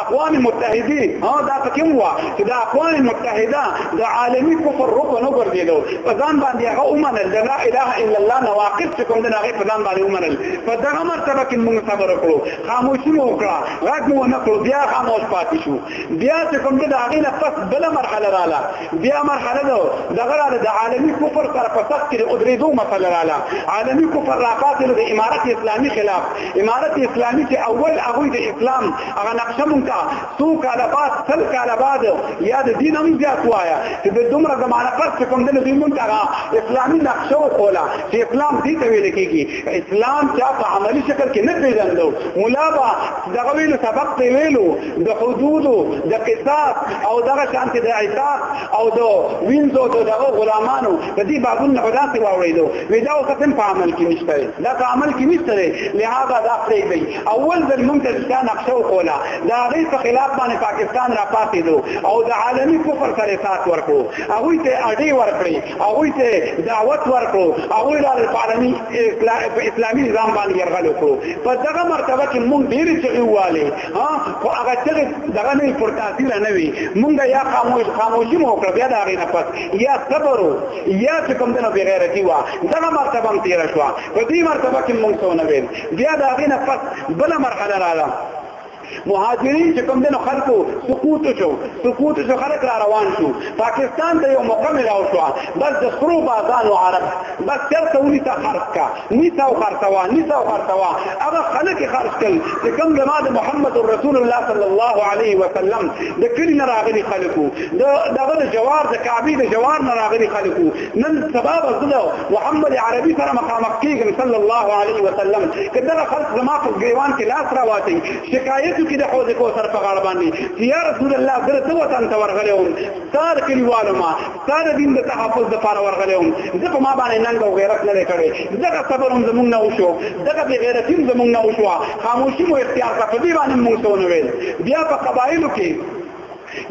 اقوام متحدې ها دا پکې هم وه چې د اقوام متحده د عالمي کفر رکن وګرځېدو په ځان باندې هغه ومنل د لا اله الا الله نواقض چې کوم د هغې په ځان باندې ومنل په دغه مرتبه کې موږ صبر وکړو خاموشي مو وکړه غږ مو ونه کړو بیا خاموش پاتې شو بیا چې کوم د هغې نه پس بله مرحله راله بیا مرحله ده دغه رااله د عالمي کفر سره په سخت کې ادریدو مسله رااله عالمي کفر راپاتې د امارت اسلامي خلاف امارت اسلامي چې اول هغه د اسلام هغه نقشه مونږ ته څو کال بعد سل کال بعد یا د دین هم زیات وایا چې د دومره زمانه پس چې کوم د دوی مونږ ته اسلامي نقشه وکولا چې اسلام دې ته ویل کېږي اسلام چې په عملی شکل کې نه پیژندو مولا با دغه ویلو سبق ته ویلو د حدودو د قصاص او دغه شانتي د عتاق او د وینځو د دغه غلامانو د دې بابونو په داسې واوریدو وی دا اوس هم په عمل کې نشته دا په عمل کې نشته لهدا دا پرې دی اول ځل موږ ته دا نقشه وکوله دا غي په خلاف باندې پاکستان را پاتې دو او د عالمي کفر سره سات ورکو هغه ته اډي ورکړي هغه ته دعوت ورکو هغه د عالمي اسلامي نظام باندې يرغل وکړو په دغه مرتبه کې موږ ډیر چې وواله ها خو هغه چې دغه نه پر تاثیر نه وي مونږه یا خاموش خاموشي مو کړ بیا دا غینه پس یا صبر یا چې کوم دنه بغیرتی وا دغه مرتبه هم تیر شو په دې مرتبه کې مونږ څو نه ویل بیا دا غینه پس بل مرحله راغله مهاجرین چې کوم دنو خلکو سقوط شو سقوط شو خلک را روان شو پاکستان ته یو مقام راو شو بس د سرو بازانو عرب بس چرته ونیسه خرڅ کا نیسه او خرڅوا نیسه او خرڅوا هغه خلک خرڅ کړي چې کوم زما د محمد رسول الله صلی الله علیه وسلم د کلی نه راغلي خلکو د دغه د جوار د کعبې د جوار نه راغلي خلکو نن سبا به زه محمد عربي سره مخامخ کېږم صلی الله علیه وسلم که دغه خلک زما په ګریوان کې لاس راواتي شکایت وکړي د حوض کوثر په غاړه باندې چې یا رسول الله زه ته وطن ته ورغلی وم ستار کلیوالو ما ستا د دین د تحفظ لپاره ورغلی وم، ځه په ما باندې ننګ او غیرت نه دی کړی، دغه صبر هم زموږ نه وشو، دغه بې غیرتي هم زموږ نه وشوه، خاموشي مو اختیار کړه، په دې باندې هم موږ څه ونه ویل، بیا په قبایلو کې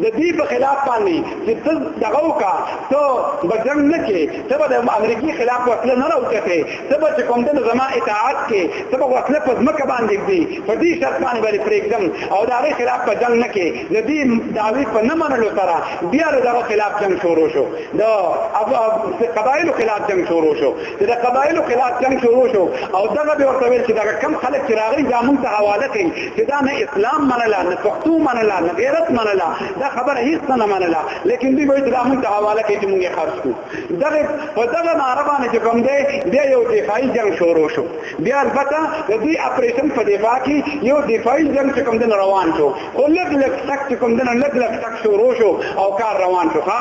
د دې په خلاف باندې چې ته دغه وکړه ته به جنګ نه کې ته به د امریکې خلاف وسله نه راوچتې ته به چې کوم ته زما اطاعت کې ته به وسله په ځمکه باندې ږدي، په دې شرط باندې به دې پرېږدم او د هغې خلاف به جنګ نه کوې. د دې دعوې په نه منلو سره بیا د دغه خلاف جنګ شروع شو، د قبایلو خلاف جنګ شروع شو. چې د قبایلو خلاف جنګ شروع شو او دغه به ورته ویل چې دغه کوم خلک چې راغلي دا موږ ته حواله کوي چې دا نه اسلام منله، نه پښتو منله، نه غیرت منله، دا خبره هېڅ څه نه منله، لیکن دوی به ویل چې دا موږ ته حواله کوي چې موږ یې خرڅ کړو. دغه په دغه ناره باندې چې کوم دی بیا یو دفاعي جنگ شروع شو بیا البته د دې اپریشن په دفاع کې یو دفاعي جنگ چې کوم دی روان شو خو لږ لږ تک چې کوم دی لږ لږ تک شروع شو او کار روان شو ښا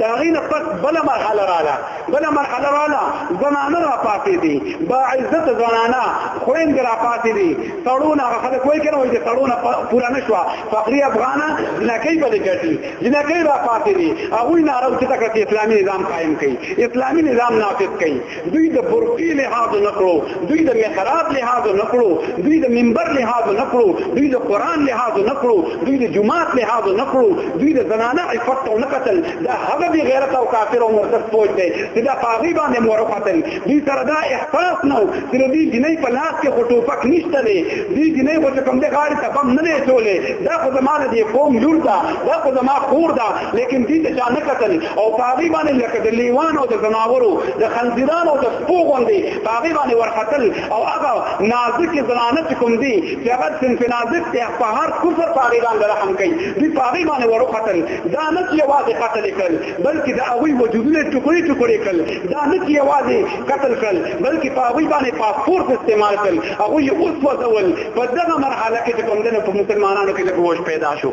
دا غینه پس بل مرحله رااله بل مرحله رااله زنانه را پاتې دي با عزت زنانه خويند را پاتې دي سړونه خلک وایي کنه وایي سړونه پورا نشوا فقري افغانه لکې بلې ګټي جنکۍ را پاتې دي هغوی ناره اوچته کړه چې اسلامي نظام قایم کوي اسلامي نظام نافذ کوي دوی د برقي لحاظ نه کړو دوی د محراب لحاظ نه کړو دوی د منبر لحاظ نه کړو دوی د قرآن لحاظ نه کړو دوی د جماعت لحاظ نه کړو دوی د زنانه عفت ته نه قتل دا هغه بې غیرت او کافر او مرتد فوج دی چې دا په هغوی باندې مور قتل دوی سره دا احساس نه و چې د دې جینۍ په لاس کې خو ټوپک نشته دی دې جینۍ خو چې کوم دی غاړې ته بم نه دی اچولی دا خو زما د دې قوم لور ده دا خو زما خور ده لیکن دوی ته چا نه کتل او په هغې باندې لکه د لیوانو او د ځناورو د خنزیرانو او د سپو غوندې په هغې باندې ورختل او هغه نازکې زنانه چې کوم دي چې هغه صنف نازک دی په هر کفر په هغې باندې رحم کوي دوی په هغې باندې وروختل دا نه چې یوازې قتل یې کړل بلکې د هغوی وجودونه یې ټوکړې ټوکړې کړل، دا نه چې یوازې قتل کړل، بلکې په هغوی باندې پاسفورس استعمال کړل، هغوی یې وسوځول، په دغه مرحله کې چې کوم دی نو په مسلمانانو کې لږ هوش پیدا شو،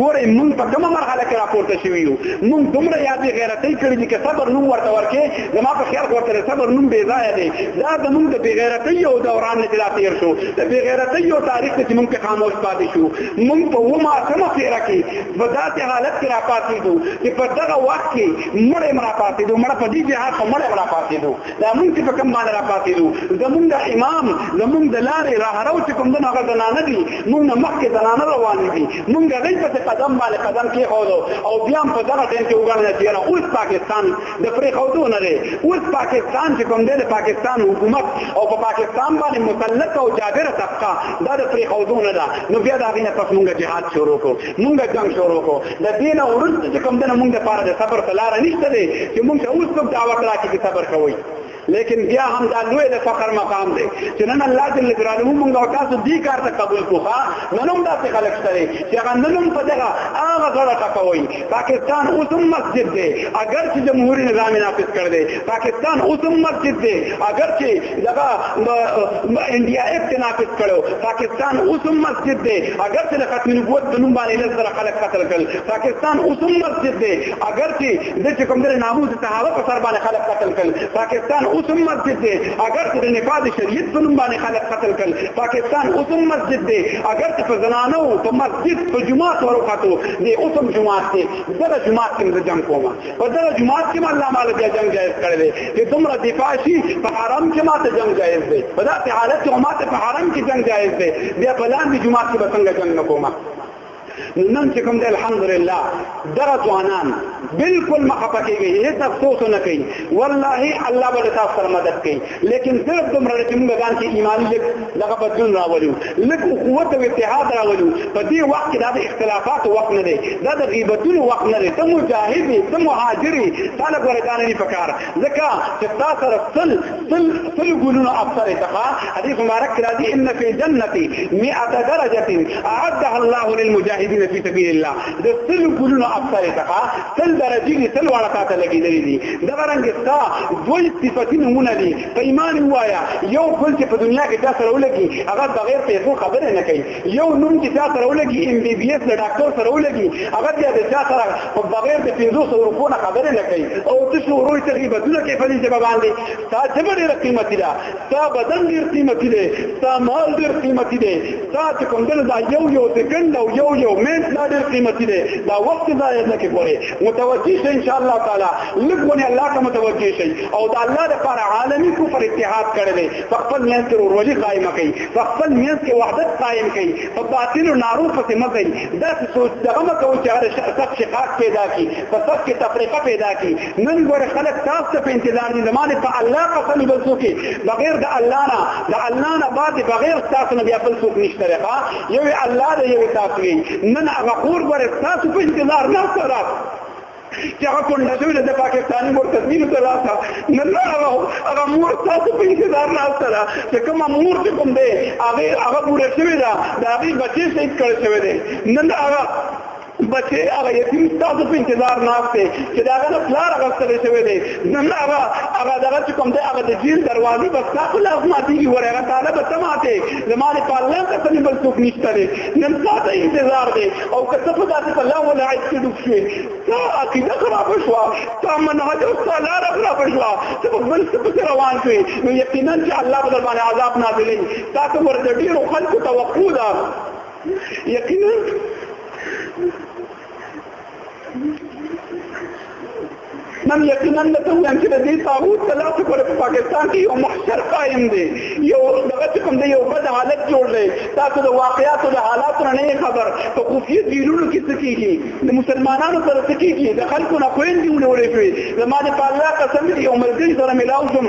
ګورئ موږ په کومه مرحله کې راپورته شوي یو، موږ دومره یا بې غیرتۍ کړې دي، که صبر نوم ورته ورکړې، زما په خیال خو ورته د صبر نوم بې ځایه دی، دا زموږ د بې غیرتۍ یو دوران دی چې دا تېر شو، د بې غیرتۍ یو تاریخ دی چې موږ پرې خاموش پاتې شو، موږ په اوومه اتمه پېره کې په داسې حالت کې راپاتېدو چې په دغه وخت کې مړ هم راپاتېدو مړ په دې جهاد په مړ هم راپاتېدو دا مونږ چې په کوم باندې راپاتېدو زمونږ د امام زمونږ د لارې راهرو چې کوم دنو هغه زنانه دي مونږ نه مخکې زنانه روانې دي مونږ هغوی پسې قدم باندې قدم کېښودو او بیا هم په دغه ټایم کې وګڼله چې یاره اوس پاکستان د پریخودو نه دی اوس پاکستان چې کوم دی د پاکستان حکومت او په پاکستان باندې مسلط او جابره طبقه دا د پریخودو نه ده نو بیا د هغې نه پس مونږ جهاد شروع کړو مونږ جنګ شروع کړو د دې نه وروسته چې کوم دی نه مونږ دپاره د صبر څه لاره نشته دی چې مونږ ته اوس څوک دعوت راکړي چې صبر کوئ لیکن بیا هم دا لوی د فخر مقام دی چې نن الله جل جلاله موږ او تاسو دې کار ته قبول کوخه نن هم داسې خلک سره چې هغه نن هم په دغه هغه غړه ټکوي پاکستان اوس هم مسجد دی اگر چې جمهوریت نظام نافذ کړ دی پاکستان اوس هم مسجد دی اگر چې دغه انډیا ایکټ نافذ کړو پاکستان اوس هم مسجد دی اگر چې د ختم نبوت د نوم باندې لږ سره خلک قتل کړل پاکستان اوس هم مسجد دی اگر چې د چې کوم د ناموس صحابه په سر باندې خلک قتل کړل پاکستان اوس هم مسجد دی اگر چې د نفاذ شریعت په نوم باندې خلک قتل کړل پاکستان اوس هم مسجد دی اگر چې په زنانو په مسجد په جماعت ورخاتو دی اوس هم جماعت دی دغه جماعت کې د جنگ کوم په دغه جماعت کې الله مال بیا جنگ جائز کړی دی چې دومره دفاع شي په حرم کې ماته جنگ جائز دی په داسې حالت کې ماته په حرم کې جنگ جائز دی بیا په لاندې جماعت کې به څنګه جنگ نه کوم نو نن چې کوم دی الحمدلله دغه ځوانان بالکل مخه پکېږي هیڅ افسوس نه کوي والله الله به تاسو سره مدد کوي لیکن صرف دومره چې موږ ځان کې ایماني لږ دغه بدلون راوړو لږ قوت او اتحاد راوړو په دې وخت کې دا د اختلافات وخت نه دی دا د غیبتونو وخت نه دی ته مجاهد یې ته مهاجر یې تا له کوره ځان نه پکار ځکه چې تا سره سل سل سل ګلونه افسر ته حدیث مبارک راځي ان فی جنتی 100 درجه اعدها الله للمجاهدين في سبيل الله د سل ګلونو اکثر څخه سل درجه دي سل واړه تا ته لګیدلې دي دا رنګ ستا دوی صفاتي نمونه دي په ایمان وایا یو بل چې په دنیا کې تاسو ولګي هغه بغیر پیسو خبره نه کوي یو نوم چې تاسو ولګي ام بي بي اس د ډاکټر سره ولګي هغه بیا د چا سره په بغیر د 500 روپو نه خبره نه کوي او تاسو وروي تقریبا دغه کې په دې ځبان دي تا چې ډېر قیمتي ده ستا بدن ډیر قیمتي دی ستا مال ډیر قیمتي دی ستا چې کوم دل دا یو یو سکند او یو یو منټ دا ډیر قیمتي دی دا وخت ضایع نه کې ګوري متوجي شي ان شاء الله تعالی لګونه الله ته متوجي شي او دا الله د پر عالمي کفر اتحاد کړی دی خپل میان کې ورولي قائم کړي خپل میان کې وحدت قائم کړي په باطل او نارو پسې مګي دا سوچ دغه مکو چې هر شخص شقاق پیدا کی په سب کې تفریقه پیدا کی نن ګوره خلک تاسو ته په انتظار دي زما دې په الله قسم بل څوک بغیر د الله نه د الله نه بعد بغیر تاسو نه بیا بل څوک نشته ښا یو الله دې یو تاسو یې نن هغه خور ګوره تاسو په انتظار نه سره چې هغه کونډه شوې ده د پاکستاني مور تسلیم ته راځه نه نه هغه هغه مور تاسو په انتظار نه سره چې کومه مور چې کوم دی هغه هغه پوره شوې ده د هغې بچی شهید کړی شوی دی نه نه هغه بچې هغه یتیم ستاسو په انتظار ناست دی چې د هغه نه پلار اخیستلی شوی دی نن هغه هغه دغه چې کوم دی هغه د جیل دروازې به ستا په لاس ماتېږي ورې هغه تاله به ته ماتې زما د په الله قسم بل څوک نشته دی نن تا ته انتظار دی او که ته په داسې په لهو لعب کې ډوب شوې ستا عقیده خرابه شوه ستا منهج او ستا لاره خرابه شوه ته په بل څه پسې روان شوې نو یقینا چې الله به در باندې عذاب نازلوي تا ته ورته ډېرو خلکو توقع ده یقینا نن یقینا د ته وایم چې د دې طاغوت د لاسه پر پاکستان کې یو محشر قایم دی یو دغه چې کوم دی یو بد حالت جوړ دی تاسو د واقعاتو د حالاتو نه خبر په خفیه دیرونو کې څه کېږي د مسلمانانو سره څه کېږي د خلکو نه خویندې ونیولې شوې زما د په الله قسم دی یو ملګري سره ملاو شوم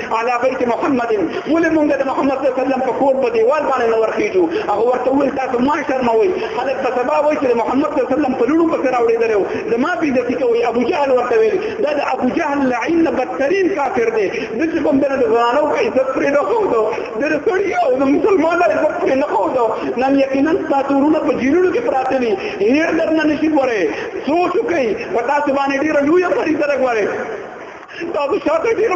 قال بيت محمد ولې مونږ د محمد صلی الله علیه وسلم په کور په دیوال باندې نه ورخیږو هغه ورته وویل تاسو ما شرموئ خلک به سبا وایي چې د محمد صلی الله علیه وسلم په لوڼو پسې راوړېدلی و زما بې عزتي کوئ ابو جهل ورته ویل دا د ابو جهل لعین نه بدترین کافر دی ده چې کوم دنه د ځوانانو په عزت پرې نه ښودو د سړي او د مسلمانو عزت پرې نه ښودو نن یقینا ستاسو وروڼه په جیلونو کې پراته دي هېر درنه نشي وره سوچ وکړئ په تاسو باندې ډېره لویه فریضه ده ګوره ستا په شاته ډېر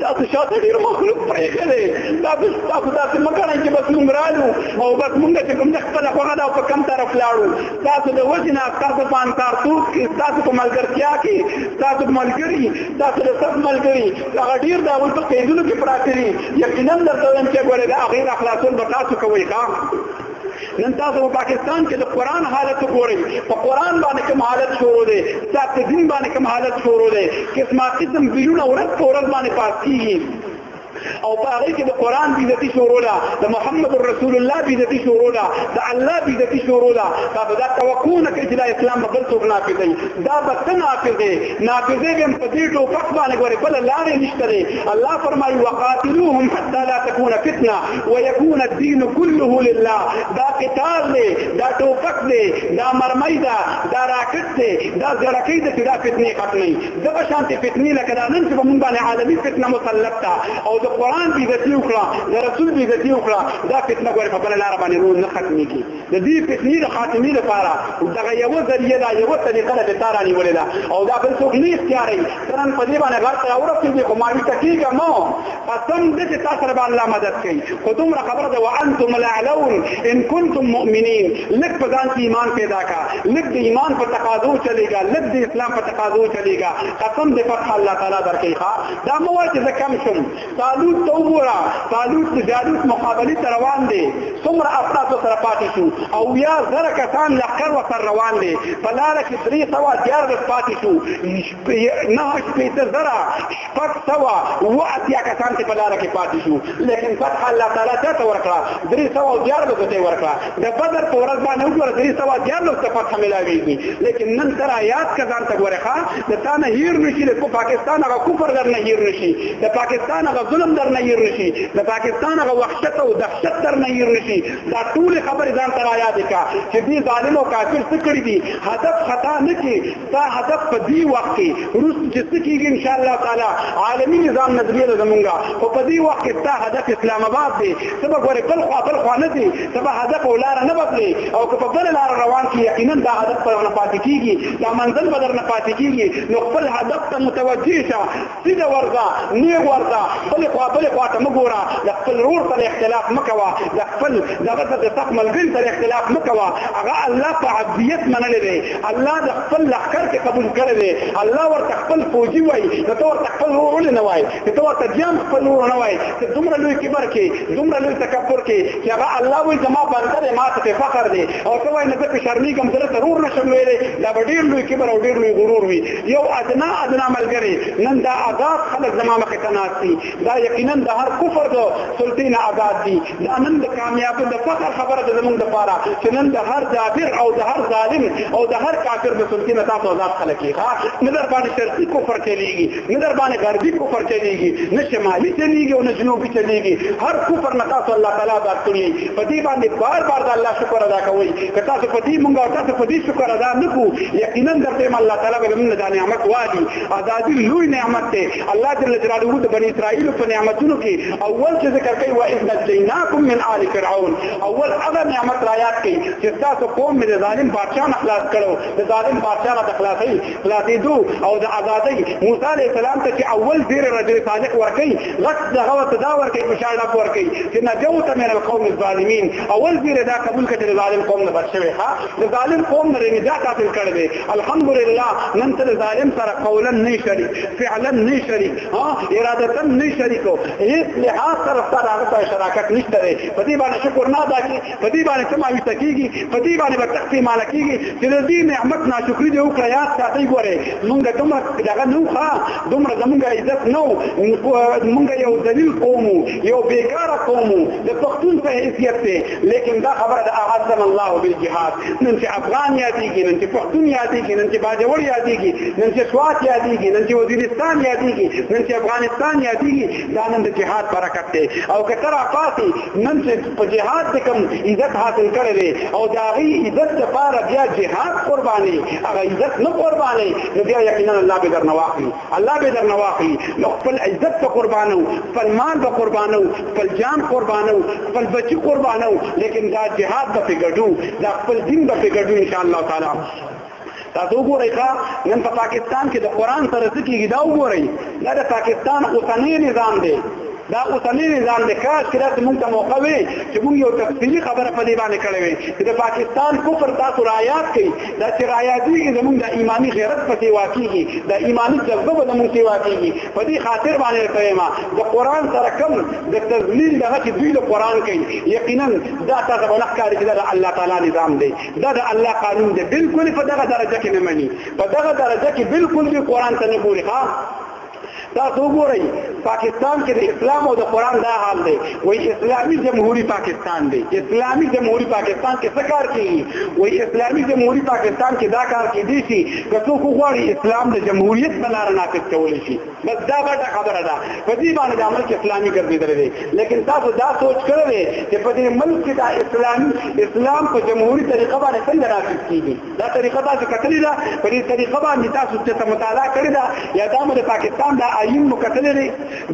دا څه شاته ډیر مخلوق پرې کړي دا څه تاسو دا څه مکړه چې بس مونږ رالو او بس مونږ چې کوم خپل خوغه دا په کم طرف لاړو تاسو د وژنا تاسو په انکار توپ کې تاسو په ملګرتیا کې تاسو په ملګری تاسو د سب ملګری هغه ډیر دا ول په قیدونو کې پراته دي یقینا درته وایم چې ګوره دا هغه اخلاصون به تاسو کوي ښا نن تاسو په پاکستان کې د قران حالت وګورئ په قران باندې کوم حالت شروع دی تاسو په دین باندې کوم حالت شروع دی قسمه قسم بلونه ورځ په ورځ باندې پاس کیږي او په هغه کې د قران بي عزتي شروع ده د محمد رسول الله بي عزتي شروع ده د الله بي عزتي شروع ده دا به دا توقع نه کوي چې اسلام به بل څوک نافذ دی دا به څه نافذ دی نافذ دی هم په دې ټوپک باندې ګوري بل لارې نشته دی الله فرمایي وقاتلوهم حتى لا تكون فتنه ويكون الدين كله لله دا قتال دی دا ټوپک دی دا مرمۍ ده دا راکټ دی دا زړکۍ ده چې دا فتنې ختموي دغه شانتې فتنې لکه دا نن چې په موږ باندې عالمي فتنه مسلط ده او د قرآن بېعزتي وکړه د رسول بېعزتي وکړه دا فتنه ګورې په بله لاره باندې نور نه ختمېږي د دې فتنې د خاتمې لپاره دغه یوه ذریعه ده، یوه طریقه ده چې تا رانیولې ده او دا بل څوک نه اختیاروي. ته نن په دې باندې غر ته راورسېدې خو ماوي ته کېږه مه، قسم دی چې تا سره به الله مدد کوي. خو دومره خبره ده وانتم الاعلون ان کنتم مؤمنین، لږ په ځان کې ایمان پیدا کړه، لږ د ایمان په تقاضو چلېږه، لږ د اسلام په تقاضو چلېږه، قسم دې فتح الله تعالی درکوي. ښه دا مه وایه چې زه کم شوم، طالوت ته وګوره طالوت د جالوت مقابله ته روان دی څومره افراد سره پاتې شو او یا زره کسان لښکر ورسره روان دی په لاره کې درې سوه دیارلس پاتې شو نهه شپېته زره شپږ سوه اووه اتیا کسان چې په لاره کې پاتې شو لیکن فتح الله تعالی چا ته ورکړه درې سوه او دیارلسو ته یې ورکړه د بدر په ورځ باندې وګوره درې سوه دیارلس ته فتح میلاویږي لیکن نن سره یاد که ځان ته ګورې د تا نه هیر نشي د پاکستان هغه کفر در نه هیر نشي د پاکستان هغه ظلم در نه هیر نشي د پاکستان هغه وحشت او دهشت در نه هیر نشي دا ټول خبرې ځان ته رایا دي کا چې دې ظالم او کافر څه کړی دي هدف خطا نه کی دا هدف په دې وخت کې روس چې څه کیږي ان شاء الله تعالی عالمی نظام نظریه زمونږه او په دې وخت کې تا هدف اسلام آباد دی سبا ګوره بل خوا بل خوا نه دی سبا هدف ولار نه بدلی او که په بل لار روان کی یقینا دا هدف په نه پاتې کیږي دا منزل به درنه پاتې کېږي نو خپل هدف ته متوجه شه سیده ورځه نیغ ورځه بلې خوا بلې خوا ته مه ګوره د خپل ورور سره اختلاف مه کوه د خپل دغه سره د سخت ملګري سره اختلاف مه کوه هغه الله په عبدیت منلی دی الله د خپل لښکر کې قبول کړی دی الله ورته خپل فوجي وایي نو ته ورته خپل ورور ولې نه وایي نو ته ورته بیا هم خپل ورور نه وایي چې دومره لوی کبر کې دومره لوی تکبر کې چې هغه الله وایي زما بنده دی ما ته فخر دی او ته وای نه زه په شرمېږم زه درته رور نشم ویلی دا به ډېر لوی کبر او ډېر لوی غرور وي یو ادنا ادنا ملګری نن دا آزاد خلک زما مخې ته ناست دي دا یقینا د هر کفر د سلطې نه آزاد دي دا نن د کامیابۍ د فخر خبره ده زمونږ دپاره چې نن د هر جابر او د هر ظالم او د هر کافر د سلطې نه تاسو آزاد خلک یې ښه نه در باندې شرطي کفر چلېږي نه درباندې غربي کفر چلیږي نه شمالي چلیږي او نه جنوبي چلیږي هر کفر نه تاسو الله تعالی آزاد کړي په دې باندې بار بار د الله شکر ادا کوئ که تاسو په دې مونږ او تاسو په دې شکر ادا نه کوو یقینا درته الله تعالی به موږ د نعمت والي ازادي لوی نعمت دی الله جل جلاله د بنی اسرائیل په نعمتونو کې اول چې ذکر کوي وا اذ نجیناکم من آل فرعون اول هغه نعمت را یاد کړئ چې تاسو قوم مې ظالم بادشاہ نه خلاص کړو د ظالم بادشاہ نه خلاصي خلاصېدو او د ازادۍ موسی علیه السلام ته چې اول زیر رجل صالح ورکوي غټ دغه ورته دا ورکوي فشار ډاک ورکوي چې نجوت من القوم الظالمین اول زیر دا قبول کړي چې ظالم قوم نه بچ شوی ها د ظالم قوم نه نجات حاصل کړی دی الحمدلله نن ته ظالم سره قولا نه شریک فعلا نه شریک ها ارادتا نه شریکو هیڅ لحاظ سره سره شراکت نشته دی په دې باندې شکر نه ادا کړي په دې باندې څه ماوي تکیږي په دې باندې به تخته مال کیږي چې د دې نعمت ناشکری دی او کړه یاد ساتي ګوره مونږ دومره دغه نو ښا دومره زمونږ عزت نو مونږ یو دلیل قوم یو بیکار قوم د پښتون په حیثیت ته لیکن دا خبره د اعظم الله بالجهاد نن چې افغان یادېږي نن چې پښتون یادېږي نن چې باجوړ یادېږي نن چې سوات یادېږي نن چې وزیرستان یادېږي نن چې افغانستان یادېږي دا نن د جهاد برکت دی او که تر پاتې نن چې په جهاد چې کوم عزت حاصل کړی دی او د هغې عزت لپاره بیا جهاد قرباني هغه عزت نه قرباني نو بیا یقینا الله به درنه واخلي الله به درنه واخلي نو خپل عزت به قربانو خپل مال به قربانو خپل جان قربانو خپل بچي قربانو لیکن دا جهاد به پې ګډو دا خپل دین به پې ګډو ان شاء الله تعالی تاسو وګورئ ښا نن په پاکستان کې د قران سره څه کیږي دا وګورئ دا د پاکستان اوسنی نظام دی دا اوسنی نظام د کاش کې راته مونږ ته موقع وي چې مونږ یو تفصیلی خبره په دې باندې کړې وي چې د پاکستان کفر تاسو رایات کړي دا چې رایات دي زمونږ د ایمانی غیرت په سیوا کېږي د ایمانی جذبه به زمونږ سیوا کېږي په دې خاطر باندې کوي ما د قران سره کم د تذلیل دغه چې دوی له قران کوي یقینا دا تاسو بلخ کاری چې د الله تعالی نظام دی دا د الله قانون دی بالکل په دغه درجه کې نه مني په دغه درجه کې بالکل دی قران ته نه ګوري ها تاسو وګورئ پاکستان کې د اسلام او د قران دا حال دی وای اسلامي جمهوریت پاکستان دی اسلامي جمهوریت پاکستان کې څه کار کوي وای اسلامي جمهوریت پاکستان کې دا کار کوي چې که څوک غواړي اسلام د جمهوریت بلاره نافذ کول شي بس دا غټه خبره ده په دې باندې د ملک اسلامي ګرځېدل دي لیکن تاسو دا سوچ کړئ چې په دې ملک کې دا اسلام اسلام په جمهوریت طریقه باندې څنګه راځي کیږي دا طریقه تاسو کتلې ده په دې طریقه باندې تاسو چې مطالعه کړې ده یا دا د پاکستان د آئین مو کتلې دي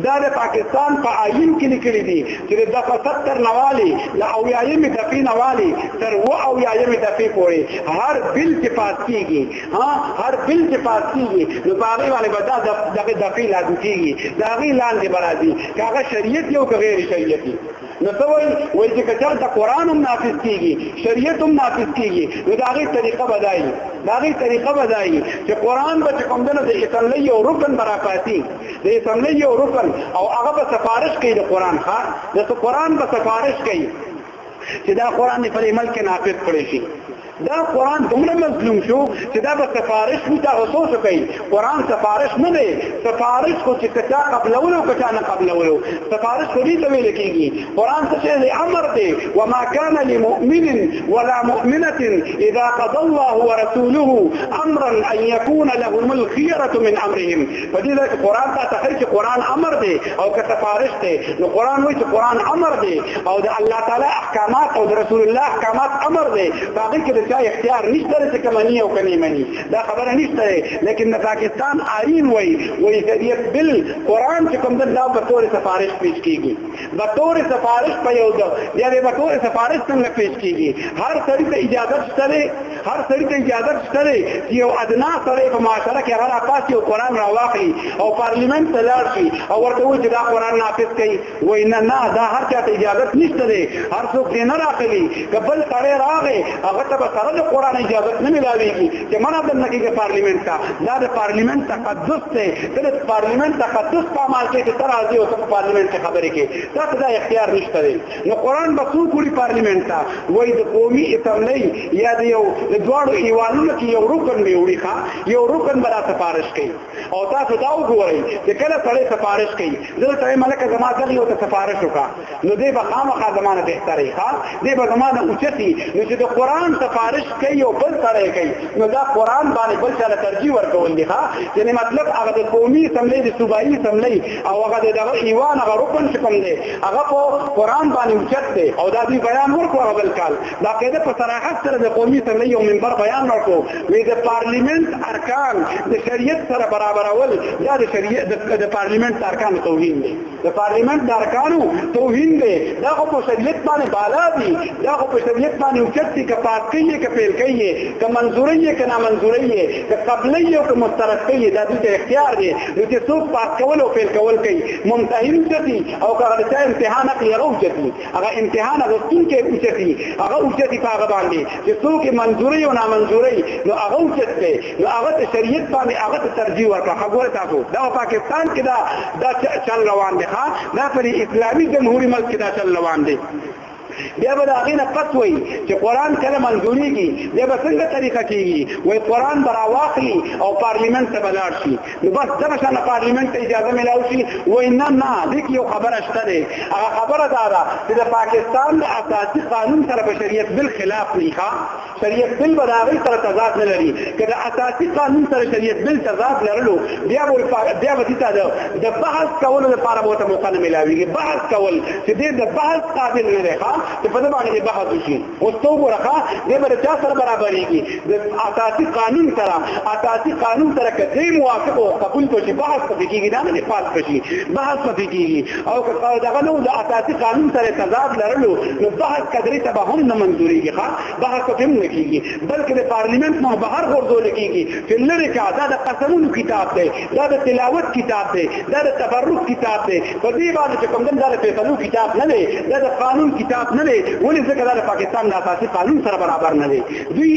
دا د پاکستان په آئین کې لیکلي دي چې د دفعه 70 نوالي لا او یایمه د پی نوالي تر و او یایمه د پی پورې هر بل چې پاس کیږي ها هر بل چې پاس کیږي نو په هغه باندې به دا دغه دفعې لاګو کیږي د هغې لاندې به راځي که هغه شریعت یو که غیر شریعت وي نو څه وایي وایي چې که چېرته قرآن هم نافظ کیږي شریعت هم نافظ کیږي نو د هغې طریقه به دا وي د هغې طریقه به دا وي چې قرآن به چې کوم دی نو د اسملۍ یو رکن به راپاتي د اسملۍ یو رکن او هغه به سفارش کوي د قرآن ښه د قرآن به سفارش کوي چې دا قران په دې ملک نافذ کړی شي دا قران دومره مظلوم شو چې دا به سفارش مو ته اوسوس کوي قران سفارش نه دی سفارش خو چې کچا قبلولو کچا نه قبلولو سفارش خو دې ته ویل کېږي قران څه دی امر دی وما كان لمؤمن ولا مؤمنه اذا قضى الله ورسوله امرا ان يكون لهم الخيره من امرهم په دې ځای کې قران ته تخیل چې قران امر دی او که سفارش دی نو قران وایي چې قران امر دی او د الله تعالی احکامات او د رسول الله احکامات امر دی باقي کې د چا اختیار نشته چې کمنی او کني منی دا خبره نشته لیکن د پاکستان آئین وایي وایي شریعت بل قران چې کوم دا په تور سفارش پیش کیږي په تور سفارش په یو ځای یا به تور سفارش څنګه پیش کیږي هر سړي ته اجازه شته هر سړي ته اجازه شته دی چې یو ادنا سړی په معاشره کې هغه راپاسي او قرآن راواخلي او پارلیمنت ته لاړ شي او ورته وایي چې دا قرآن نافذ کوي وایي نه نه دا هر چا ته اجازه نشته دی هر څوک دې نه راخلي که بل سړی راغی هغه ته به سره د قرآن اجازه نه ملاوېږي چې منع به نه کېږي پارلیمنت ته دا د پارلیمنت تقدس دی ته د پارلیمنت تقدس په عمل کې چې ته راځې او ته په پارلیمنت کې خبرې کوې تا ته دا اختیار نشته دی نو قران به څوک وړي پارلیمنت ته وای د قومي اسمبلی یا د یو د دواړو ایوانونو کې یو رکن به وړي ښا یو رکن به را سفارش کوي او تاسو دا وګورئ چې کله سړی سفارش کوي دلته یې ملک زما دغه یو ته سفارش وکړه نو دې به خامخا زمانه بهتره ښا دې به زمانه اوچتي نو چې د قران سفارش کوي او بل سړی کوي نو دا قران باندې بل چا ترجیح ورکول دي ښا یعنی مطلب هغه د قومي اسمبلی د صوبایي اسمبلی او هغه د دغه ایوان هغه رکن چې کوم دی هغه په قران باندې اوچت دی او دا دی بیان ورکو هغه بل کال دا قاعده په صراحت سره د قومي سره یو منبر بیان ورکو وی د پارلیمنت ارکان د شریعت سره برابر اول یا د شریعت د پارلیمنت ارکان توهین دی د پارلیمنت د ارکانو توهین دی دا خو په شریعت باندې بالا دی دا خو په شریعت باندې اوچت دی که پاک کیږي که پیل کیږي که منظوري که نامنظوري که قبلي او که مسترد کیږي دا د اختیار دی نو چې څوک پاس کول او فیل کول کوي ممتحن چتی او که هغه چا امتحان اخلي هغه اوچتی هغه امتحان اخیستونکی اوچتی هغه اوچتی په هغه باندې چې څوک یې منظوري او نامنظوري نو هغه اوچت دی نو هغه ته شریعت باندې هغه ته ترجیح ورکړه ښه ګوره تاسو دا په پاکستان کې دا دا چل روان دی ښه دا په اسلامي جمهوري ملک کې دا چل روان دی بیا به د هغې نه پس وایي چې قرآن کله منظورېږي بیا به څنګه طریقه کېږي وایي قرآن به راواخلي او پارلیمنټ ته به لاړ شي نو بس دغه شانه پارلیمنټ ته اجازه میلاو شي وایي نه نه دې کې یو خبره شته دی هغه خبره دا ده چې د پاکستان د اساسي قانون سره به شریعت بالخلاف نه ښه شریعت بل به د هغوی سره تضاد نه لري که د اساسي قانون سره شریعت بل تضاد لرلو بیا به بیا به دې ته د بحث کولو لپاره به ورته موقع نه میلاویږي بحث کول چې دی د بحث قابل نه دی ښه چې په ده باندې بحث وشي اوس ته وګوره ښه دی به د چا سره برابرېږي د اساسي قانون سره اساسي قانون سره که دی موافق او قبول کړو چې بحث پکې کېږي دا نه دی پاس کړي بحث پکې کېږي او که دغه نو د اساسي قانون سره تضاد لرلو نو بحث قدرې ته به هم نه منظورېږي ښه بحث په کې هم نه کېږي، بلکې د پارلېمنټ نه بهر غورځول کېږي چې لرې که، دا د قسمونو کتاب دی، دا د تلاوت کتاب دی، دا د تبرک کتاب دی، په دې باندې چې کوم دم دا د فېصلو کتاب نه دی، دا د قانون کتاب نه دی، ولې ځکه دا د پاکستان د اساسي قانون سره برابر نه دی، دوی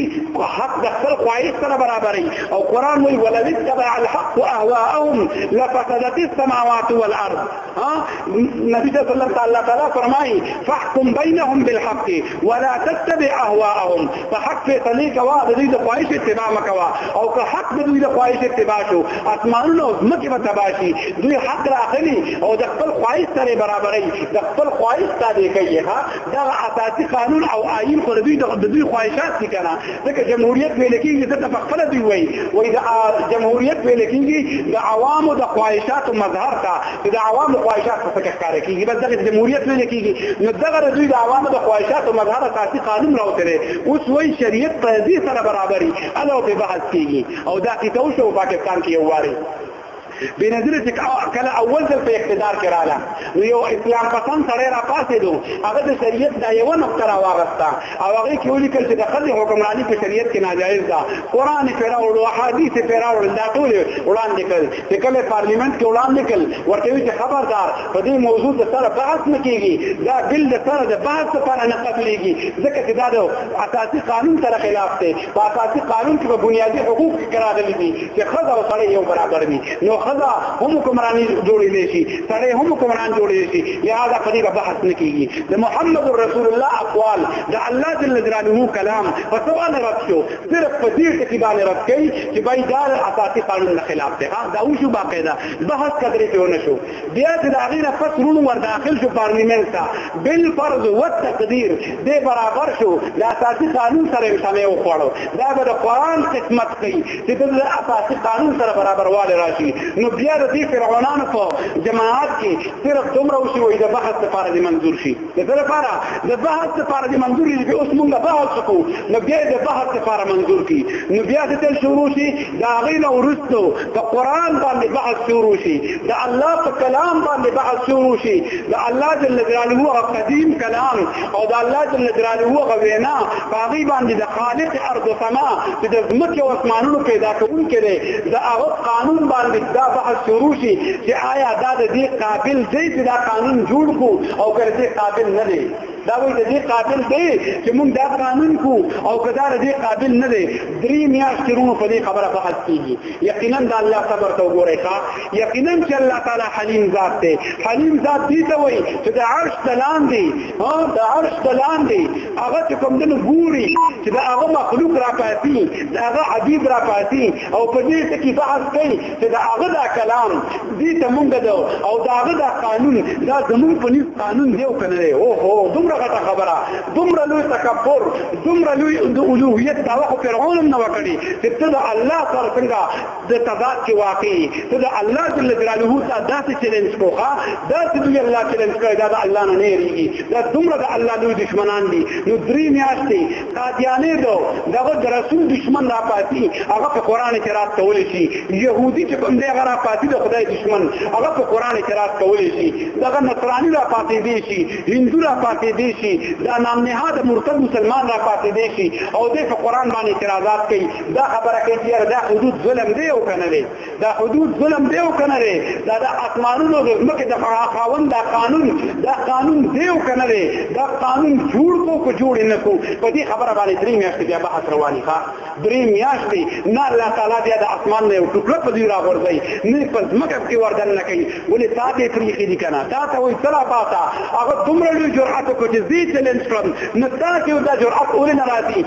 حق د خپل خواهش سره برابروي او قرآن وایي ولو اتبع الحق اهواءهم لفسدت السماوات والارض. ها نبی صلی الله تعالی تعالی فرمایي فحكم بينهم بالحق ولا تتبع اهواهم فحق فیصله کوا د دې د خواهش اتباع مکوا او که حق د دې د خواهش اتباع شو اسمانونه او ځمکه به تباشي دوی حق راخلي او د خپل خواهش سره برابرې د خپل خواهش تابع کوي ها دغه اساسي قانون او آئین خو دوی د دوی خواهشات دي کنه ځکه جمهوریت ویل کېږي ځکه په خپل دوی وایي وایي د جمهوریت ویل کېږي د عوامو د خواهشاتو مظهر ته چې د عوامو خواهشات په څه ښکاره کېږي بس دغه جمهوریت ویل کېږي نو دغه دوی د عوامو د خواهشاتو مظهر اساسي قانون راوتلی اوس وایي شریعت په دې سره برابري اله په بحث کېږي او دا کیته وشو پاکستان کې یو واري بېنظیره چې کله اول ځل په اقتدار کې رااله نو یو اسلام پسند سړی را پاسېدو هغه د شریعت دا یو نقطه را واغسته او هغه کې ولیکل چې د خځې حکمرانی په شریعت کې ناجایز ده قران یې پیراوړو احادیث یې پیراوړل دا ټول وړاندې کړل چې کله پارلیمنت کې وړاندې کړل ورته وی چې خبردار په دې موضوع د سره بحث نه کیږي دا بل د سره د بحث لپاره نه قبليږي ځکه چې دا د اساسي قانون سره خلاف دی په اساسي قانون کې په بنیادي حقوق کې راغلي دي چې ښځه او سړی یو برابر دي نو ښځه هم حکمراني جوړېدی شي سړی هم حکمران جوړېدی شي لهدا په دې به بحث نه کېږي د محمد رسول الله اقوال د الله جل جلاله کلام په څه باندې رد شو صرف په دې ټکي باندې رد کوي چې باید دا اساسي قانون نه خلاف دی دا وشو باقاعده بحث کدرې ته ونه شو بیا چې د هغې نه پس روڼ ور داخل شو پارلیمنټ ته بل فرض و تقدیر دی برابر شو د اساسي قانون سره یې سمې وخوړو دا به د قرآن قسمت کوي چې د اساسي قانون سره برابروالی راشي نو بیا د دې فرعونانو په جماعت کې صرف دومره وشي وایي د بحث لپاره دې منظور شي د دې لپاره د بحث لپاره د منظور دی چې اوس موږ بحث وکړو نو بیا د بحث لپاره منظور کی نو بیا د تل شروع شي دا غین ورستو د قران باندې بحث شروع شي د الله په کلام باندې بحث شروع شي د الله جل جلاله او قدیم کلام او د الله جل جلاله او وینا باغی باندې د خالق ارض او سما چې د زمکه او اسمانونو پیدا کوونکی دی د هغه قانون باندې دا بحث شروع شي چې آیا دا د دې قابل دی چې دا قانون جوړ کو او کله دې قابل نه دی دا وایي د دې قابل دی چې موږ دا قانون کو او کدا د دې قابل نه دی درې میاشتې رونو په دې خبره بحث کیږي یقینا د الله صبر ته وګورئ ښا یقینا چې الله تعالی حلیم ذات دی حلیم ذات دې ته وایي چې د عرش دلان دی ها د عرش دلان دی هغه چې کوم دنه ګوري چې دا هغه مخلوق را پاتې دا هغه عجیب را پاتې او په دې ټکی بحث کوي چې د هغه دا کلام دې ته مونږ ده او دا هغه دا قانون دا زمونږ په نس قانون دی او کنه او هو دومره غټه خبره دومره لوی تکبر دومره لوی د اولوهیت دا وخت فرعون هم نه وکړي چې ته د الله سره څنګه د تضاد کې واقعي ته د الله جل جلاله ته داسې چیلنج کوخه داسې دوی الله چیلنج کوي دا د الله نه نه ریږي دا دومره د الله لوی دشمنان دي نو درې میاشتې قادیانی دو دغه د رسول دشمن را پاتی هغه په قران کې رات کول شي يهودي چې کوم دی هغه را پاتی د خدای دشمن هغه په قران کې رات کول شي دغه نصرانی را پاتی دی شي هندو را پاتی دی شي دا نام نهاد مرتد مسلمان را پاتی دی شي او د قران باندې اعتراضات کوي دا خبره کوي چې دا حدود ظلم دی او کنه دی دا حدود ظلم دی او کنه دی دا د اسمانونو د ځمکې د خاوند دا قانون دا قانون دی او کنه دی دا قانون جوړ کو کو جوړ نه کو په دې خبره باندې درې میاشتې بیا بحث رواني ښه درې میاشتې نه الله تعالی بیا د اسمان نه یو ټوکړه په دې راغورځي نه په ځمکه کې وردن نه کوي ولې تا دې پریخي دي کنه تا ته وایي تلا پاتا هغه دومره لوی جرأت کو چې زی چیلنج کړم نو تا کې دا جرأت ولې نه راځي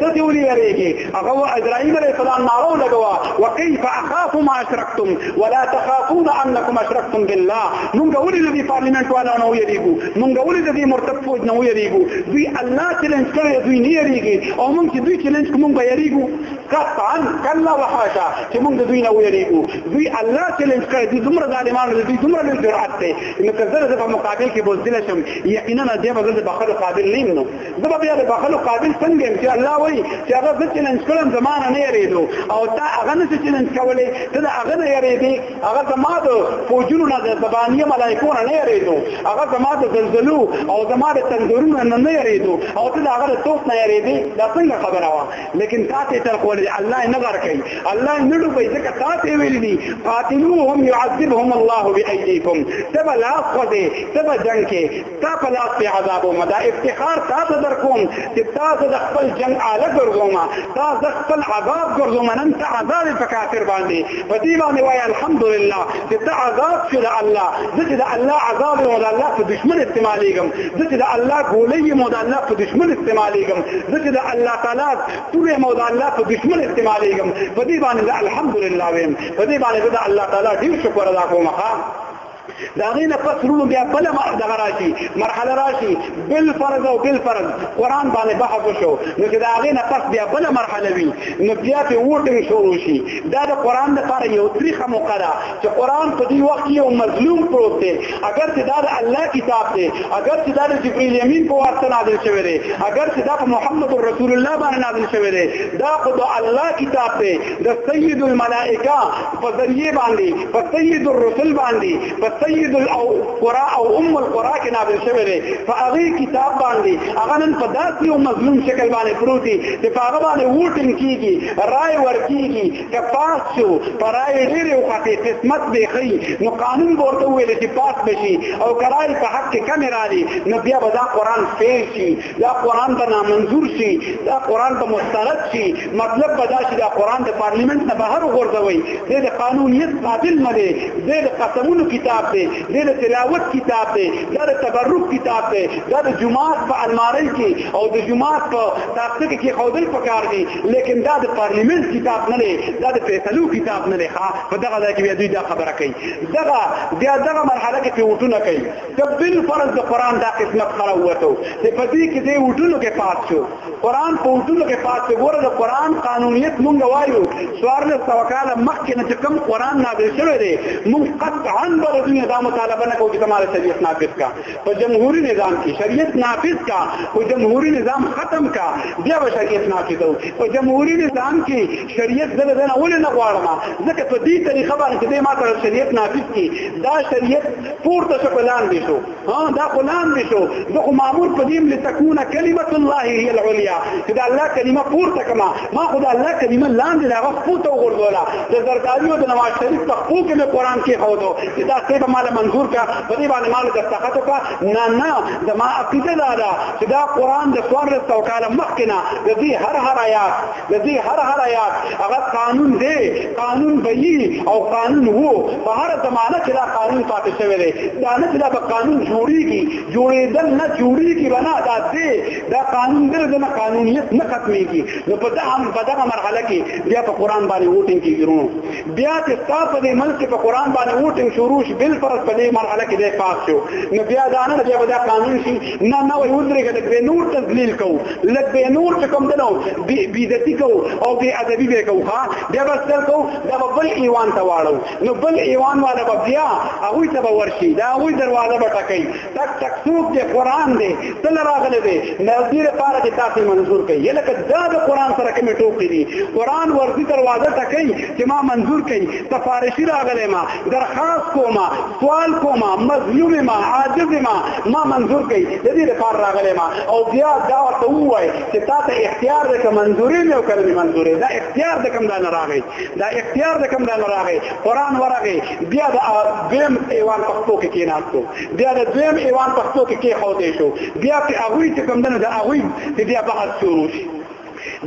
ته دې ولې یریږي هغه ابراهیم علیه السلام ناره ولګوه وکیف اخاف ما اشرکتم ولا تخافون انکم اشرکتم بالله مونږ ولې د دې پارلیمنت والا نه یریږو مونږ ولې د دې مرتد فوج نه یریږو دوی الله چیلنج کړی دوی نه یریږي او مونږ چې دوی چیلنج کوم به یریږو قطعا کلا وحاشا چې مونږ دوی نه یریږو دوی الله چیلنج کړی دوی دومره ظالمانو دوی دومره لوی جرأت دی نو که زه د مقابل کې بوزدل شم یقینا دې به زه د بخښلو قابل نه یم زه به بیا د بخلو قابل څنګه یم چې الله وایي چې هغه زه چیلنج کړم زما نه نه یریدو او تا هغه نه چیلنج کولی ته د هغه نه یریدې هغه زما د فوجونو نه د زبانیه ملایکو نه نه یریدو هغه زما د زلزلو او زما د تندورونو نه نه یریدو او ته د هغه د توپ نه یریدې دا څنګه خبره وه لیکن تا ته تر قول الله نه غر کوي الله نه ډوبي ځکه تا ته ویل دي قاتلوهم يعذبهم الله بأيديكم تبا لاس خو دې تبا جنگ کې ستا په لاس پې عذابوم دا افتخار تا ته در کوم چې تا زه د خپل جنګ آله ګرځوم تا زه خپل عذاب ګرځوم نن ته عذاب په کافر باندې په دې باندې وایه الحمدلله چې ته عذاب شو د الله زه چې د الله عذاب یم د الله په دشمن استعمالیږم زه چې د الله ګولۍ یم د الله په دشمن استعمالیږم زه چې د الله تعالی تور یم د الله په دشمن استعمالیږم په دې باندې الحمدلله ویم په دې باندې د الله تعالی ډیر شکر ادا کوم ښا د هغې نه پس وروڼو بیا بله دغه راشي مرحله راشي بالفرض او بالفرض قرآن باندې بحث وشو نو چې د هغې نه پس بیا بله مرحله وي نو بیا پې ووټنګ شروع شي دا د قرآن لپاره یو تریخه موقع ده چې قرآن په دې وخت کې یو مظلوم پروت دی اگر چې دا د الله کتاب دی اگر چې دا د جبرئیل امین په واسطه نازل شوی دی اگر چې دا په محمد رسول الله باندې نازل شوی دی دا خو د الله کتاب دی د سید الملائکه په ذریعه باندې په سید الرسل باندې په سید القرا او ام القرا کې نازل شوی دی په هغه کتاب باندې هغه نن په داسې یو مظلوم شکل باندې پروت دی چې په هغه باندې ووټینګ کیږي رائے ورکیږي که پاس شو په رائے ډېرې وخته قسمت دی خي نو قانون ورته ویل چې پاس بشي او کرای په حق کې کم راځي نو بیا به دا قران فیل شي دا قران به نامنظور شي دا قران به مسترد شي مطلب به دا شي دا قران د پارلیمنت نه بهر وغورځوي دا د قانونیت قابل نه دی دا د قسمونو کتاب دی دا د تلاوت کتاب دی دا د تبرک کتاب دی دا د جمعات په الماری کې او د جمعات په تاخته کې خودل پکار دی لیکن دا د پارلیمنت کتاب نه دی دا د فیصلو کتاب نه دی ښا په دغه ځای کې دوی دا خبره کوي دغه بیا دغه مرحله کې پیوټونه کوي ته بالفرض د قران دا قسمت خره وته چې په دې کې دې وټونو کې پات شو قران په وټونو کې پات شو ګوره د قران قانونیت مونږ وایو سوار له توکاله مخکې نه چې کوم قران نازل شوی دی مونږ قطعا به د دنیا دا مطالبه نه کوو چې تمہاره شریعت نافذ کا په جمهوریت نظام کې شریعت نافذ کا په جمهوریت نظام ختم کا بیا به شریعت نافذ او په جمهوریت نظام کې شریعت دغه نه ولې نه غواړم ځکه په دې طریقه باندې چې ما ته شریعت نافذ کی دا شریعت پورته شه په لاندې شو ها دا خو لاندې شو زه خو مامور په دې لتكون کلمت الله هي العليا چې دا الله کلمه پورته کما ما خو دا الله کلمه لاندې دا غف پورته وګرځولا د زرداری او د نواز شریف په خو کې مې قران کې خو دو چې دا څه به مال منظور کا په دې باندې مال د تخته کا نه نه دا ما عقیده دا دا چې دا قران د څوار له توکاله مخکنه د دې هر هر آیات د دې هر هر آیات هغه قانون دی قانون به وي او قانون وو په هر زمانه کې دا قانون پاتې شوی دی دا نه چې دا به قانون جوړیږي جوړېدل نه جوړیږي به نه دا دی دا قانون دی دا قانونیت نه ختمېږي نو په دغه په دغه مرحله کې بیا په قران باندې ووټینګ کېږي ورونو بیا چې تاسو په دې ملک په قران باندې ووټینګ شروع شي بل فرض په دې مرحله کې دی پاس شو نو بیا دا نه بیا دا قانون شي نه نه وي ودرېږي دا نور تذلیل کوو لږ به نور چې کوم دنو بیزتی کو او بی ادبی به کو ها بیا بس تل کو دا بل ایوان ته واړو نو بل ایوان والا به بیا هغه ته به ورشي دا هغه دروازه به ټکای تک تک څوک دې قران دې تل راغله دې نذیر پاره دې تاسو منظور کړي یلکه دا د قران سره کوم ټوکی دي قران ورته دروازه ټکای چې ما منظور کړي تفارشی راغله ما درخواست کوم سوال کوم مظلوم ما عاجز ما ما منظور کړي د دې لپاره راغلی ما او بیا دا ورته ووایي چې تا ته اختیار دی که منظورې مې او که مې منظورې دا اختیار د کوم دا نه راغی دا اختیار د کوم دا نه راغی قرآن ورغی بیا د دویم ایوان پښتو کې کېناستو بیا د دویم ایوان پښتو کې کېښودی شو بیا پرې هغوی چې کوم دنو د هغوی بیا بحث شروع شي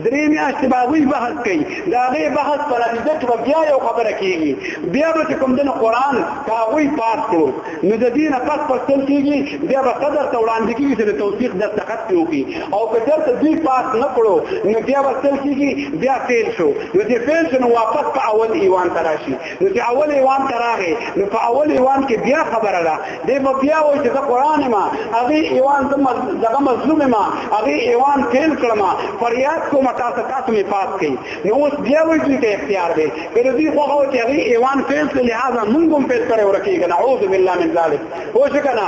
درې میاشتې به هغوی بحث کوي د هغې بحث په نتیجه کې به بیا یو خبره کېږي بیا به چې کوم دنه قرآن که هغوی پاس کړو نو د دې نه پس پستل کېږي بیا به صدر ته وړاندې کېږي چې د توثیق دستخط پرې وکړي او که چېرته دوی پاس نه کړو نو بیا به څل کېږي بیا فیل شو نو چې فیل شو نو واپس په اول ایوان ته راشي نو چې اول ایوان ته راغی نو په اول ایوان کې بیا خبره ده دی به بیا وایي چې زه قرآن ما هغې ایوان زه دغه مظلوم ما هغې ایوان فیل کړم فریاد کوم تاسو تاسو مې پاس کړئ نو اوس بیا وایي دوی ته اختیار دی که د دوی خوښه وه چې هغې ایوان فیل کړي لهذا مونږ هم فیل کړی ورکېږه نعوذ بالله من ذلک پوه شو که نه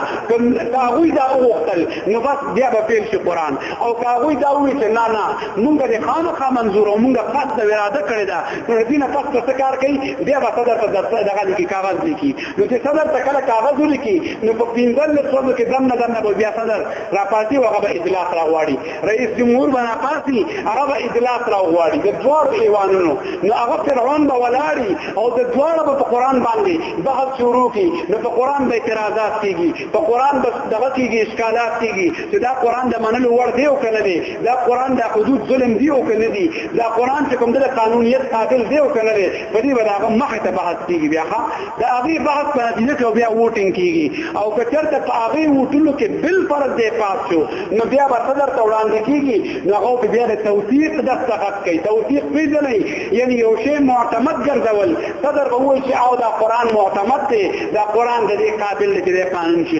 که هغوی دا وغوښتل نو بس بیا به پیل شي قرآن او که هغوی دا ووایي چې نه نه مونږ دې خامخا منظور او مونږ قصد او اراده کړې ده نو د دې نه پس ته څه کار کوي بیا به صدر ته دغه لیکي کاغذ لیکي نو چې صدر ته کله کاغذ ولیکي نو په پنځلس ورځو کې دننه دننه به بیا صدر راپاڅي او هغه به اجلاس راغواړي رئیس جمهور به راپاسي هغه به اجلاس راوغواړي د دواړو ایوانونو نو هغه فرعون به ولاړي او د دواړو به په قرآن باندې بحث شروع کړي نو په قرآن به اعتراضات کېږي په قرآن به دغه کېږي اشکالات کېږي چې دا قرآن د منلو وړ دی او که نه دی دا قرآن د حدود ظلم دی او که نه دی دا قرآن چې کوم د قانونیت قابل دی او که نه دی په دې به د هغه مخې ته بحث کېږي بیا د هغې بحث په نتیجه کې بیا ووټینګ کیږي او که چېرته په هغې ووټونو کې بالفرض دی پاس شو نو بیا به څه درته وړاندې کیږي نو هغه به بیا د توثیق دستخط کوي توثیق پېژنئ یعنی یو شی معتمد ګرځول صدر به ووایي چې او دا قرآن معتمد دی دا قرآن د دې قابل دی چې دی قانون شي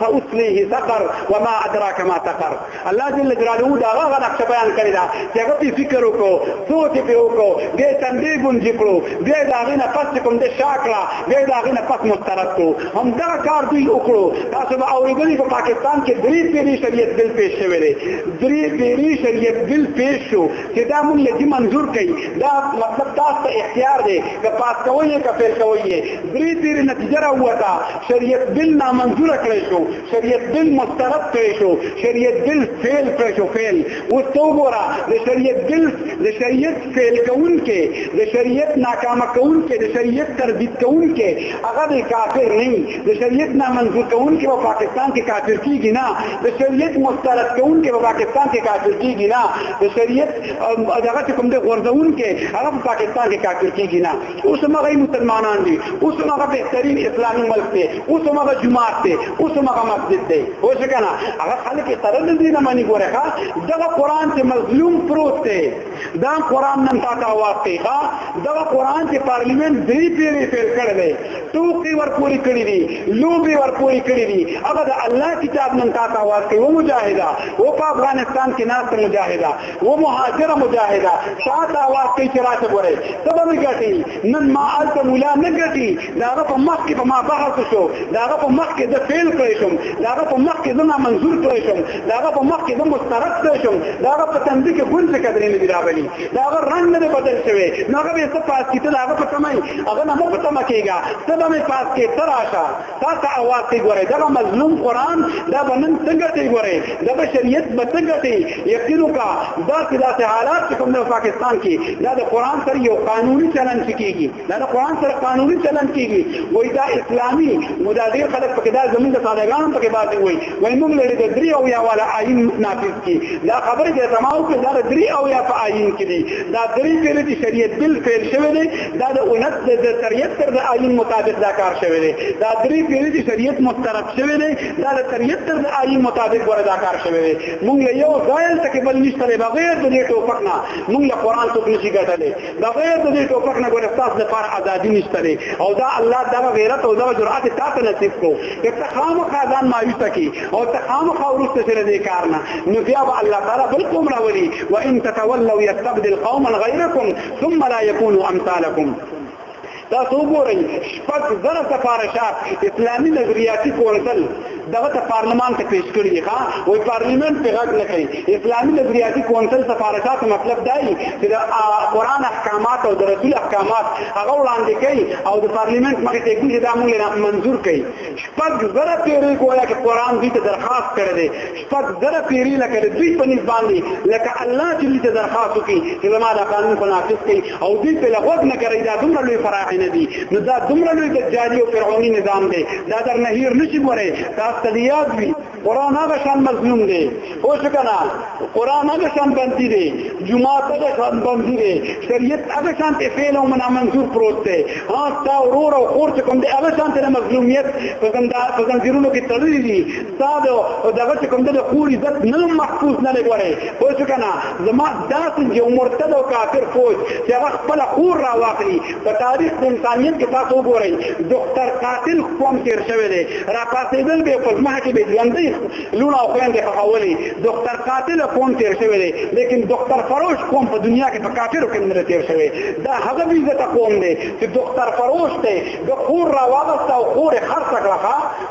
فاصليه سقر وما ادراك ما سقر الله جل جلاله دا هغه نقشه بیان کړی دا چې هغه په فکر وکړو سوچ په وکړو دې تندې ګونځ کړو دې دا هغه نه پس کوم دې شاکړه دې دا هغه نه پس مسترد کړو هم دا کار دوی وکړو تاسو به اورېدلی په پاکستان کې درې پیری شریعت بل پیش شوی دی درې پیری شریعت بل پیش شو چې دا مونږ لږی منظور کړي دا مطلب تاسو ته اختیار دی که پاس کوی که فیل کوی درې پیری نتیجه راوته شریعت بل نامنظور کړی شو شریعت بل مسترد کړی شو شریعت بل فیل کړی شو فیل او تو ګورا د شریعت بل د شریعت فیل کون کې د شریعت ناکام کون کې د شریعت تردید کون کې هغه د کافر نه د شریعت نامنظور کون کې په پاکستان کې کافر کیږي نه د شریعت مسترد کون کې په پاکستان کې کافر کیږي نه د شریعت دغه کوم د غورځون کې هغه په پاکستان کې کافر کیږي نه اوس هغه مسلمانان دي اوس هغه بهترین اسلامي ملک دی اوس هغه جماعت دی اوس هغه مسجد دی خو څه کنه هغه خلک تر دې نه مانی ګوره ښا دغه قران چې مظلوم پروت دی دا قران نن تا ته واقعي ښا دغه قران چې پارلیمنت دې پیری پیر کړی دی ټوکی ورپوري کړی دی لوبي ورپوري کړی دی هغه د الله کتاب نن تا ته واقعي و مجاهدا او په افغانستان کې ناس مجاهدا و مهاجر مجاهده شاته आवाज کوي چې راته ګورې ته به مې ګټي نن ما الته مولا نه ګټي دا هغه په مخ کې په ما بحث شو دا هغه په مخ کې د فعل کړی شم دا هغه په مخ کې زه منظور کړی شم دا هغه په مخ کې زه مسترد کړی شم دا هغه په تندې کې ګونځ کدرې نه دی راغلی دا هغه رنګ نه بدل شوی نو هغه به څه پاس کیته دا هغه په تمه هغه نه مو په تمه کیږي ته به مې پاس کې تراشه تاسو اواز ته ګورئ دا مظلوم قران دا بنن څنګه دی ګورئ دا بشریت به څنګه دی یقین وکا دا چې دا حالات چې کوم نه پاکستان کې دا د قران سره یو قانوني چلن کیږي دا د قران سره قانوني چلن کیږي وای دا اسلامي مدادیر خلک پکې دا زمونږ د سادهګان پکې باندې وای وای موږ لري د درې او یا والا آئین نافذ کی دا خبره چې سماو کې دا درې او یا په آئین کې دي دا درې پیری چې شریعت بل فعل شوی دی دا د اونت د تریت تر د آئین مطابق دا کار شوی دی دا درې پیری چې شریعت مسترد شوی دی دا د تریت تر د آئین مطابق ور دا کار شوی دی مونږ له یو ځایل تک بل نشته بغیر د دې ټوپک نه مونږ له قران څخه نشي ګټلې بغیر د دې ټوپک نه ګوره تاسو لپاره ازادي نشته او دا الله دا غیرت او دا جرأت تاسو نصیب کو چې تخام خدان مایوس کی او تخام خورست سره دې کار نه نو بیا الله تعالی بل کوم راولي وان تتولوا يستبدل قوما غيركم ثم لا يكونوا امثالكم تاسو وګورئ شپږ زره سفارشات اسلامي نظریاتي کونسل دغه ته پارلمان ته پیش کړی ښا وای پارلیمنت په غږ نه کوي اسلامي نظریاتي کونسل سفارشات مطلب دی چې د قران احکامات او د رسول احکامات هغه وړاندې کوي او د پارلیمنت مخې ته ګوزي دا موږ منظور کوي شپږ زره پیری کویا چې قران دې ته درخواست کړی شپږ زره پېرې لکه د دوی په نس باندې لکه الله چې دوی ته درخواست وکړي چې زما دا قانون خو نافذ کړئ او دوی پرې غوږ نه کوي دا دومره لوی فراخې نه دي نو دا دومره لوی دجالي او فرعوني نظام دی دا در نه هیر نشي کولی تاسو ته دې یاد وي قرآن هغه شان مظلوم دی پوه شو که نه قرآن هغه شان بندي دی جومات هغه شان بندي دی شریعت هغه شان ته فعل او منا منظور پروت دی ها ستا ورور او خور چې کوم دی هغه شان ته مظلومیت په زنجیرونو کې تړلي دي استاد او دغه چې کوم د خور عزت نه محفوظ نه لګوري خو څه کنه زما داسې یو مرتد او کافر فوج چې هغه خپل خور را واخلي په تاریخ د انسانیت کې تاسو وګورئ دختر قاتل کوم تیر شوی دی را پاسېدل به په ځمه کې به ژوندۍ لونه او خويندې خولي دختر قاتل کوم تیر شوی دی لیکن دختر فروش کوم په دنیا کې په کافرو کې نه تیر شوی دا هغه عزت قوم دی چې دختر فروش دی د خور را واغسته او خور خرڅ کړه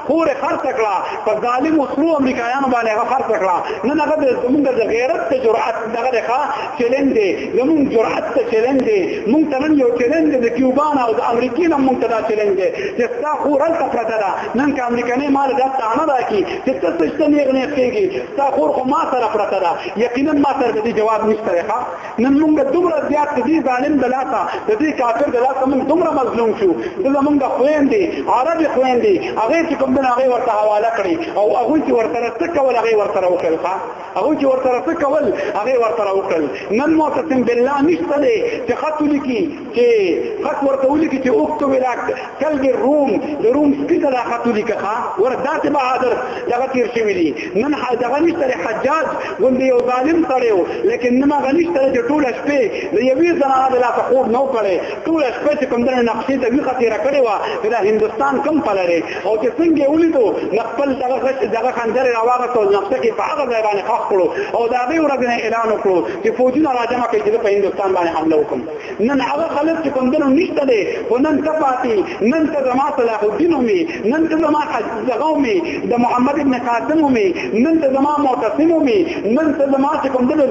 خور خرڅ کړه په ظالم وسلو امریکایانو باندې هغه خرڅ کړه نن هغه زمونږ د غیرت ته جرأت دغه ښه چیلنج دی زمونږ جرأت ته چیلنج دی مونږ ته نن یو چیلنج د کیوبان او د امریکې نه مونږ ته دا چیلنج دی چې ستا خور هلته پرته ده نن که امریکانې مال دا تانه راکړي چې ته څه شته نیغ نیغ کېږي ستا خور خو ما سره پرته ده یقینا ما سره د دې جواب نشته دی ښه نن مونږ دومره زیات د دې ظالم د لاسه د دې کافر د لاسه مونږ دومره مظلوم شو د زمونږ خويندې عربي خويندې هغه چې کوم دنه هغه ورته حواله کړې او هغه چې ورته څه کول هغه ورته وکړل ښا هغه چې ورته څه کول هغه ورته وکړل نن معتصم بالله نشته دی چې خط لیکي چې خط ورته ولیکي چې اوکتو ولاک کلب روم د روم سپي ته دا خط ولیکه ښه ور داسې بهادر دغه تېر شوي دي نن دغه نشته دی حجاج غوندې یو ظالم سړی و لیکن نن هغه نشته دی چې ټوله شپې د یوې زنانه د لاسه خوب نه وکړی ټوله شپه چې کوم دنه نقشې ته ویښه تېره کړې وه چې دا هندوستان کم پله دی او چې څنګه یې ولیدو د خپل دغه غش دغه خنجر یې راواغسته او نقشه کې په هغه ځای باندې ښخ کړو او د هغې ورځې نه اعلان وکړو چې فوجونه راجمع کړئ چې زه په هندوستان باندې حمله وکړم نن هغه خلک چې پندنو نشته دی خو نن ته پاتې نن ته زما صلاح الدین ومې نن ته زما دغه ومې د محمد ابن قاسم ومې نن ته زما معتصم ومې نن ته زما چې پندنو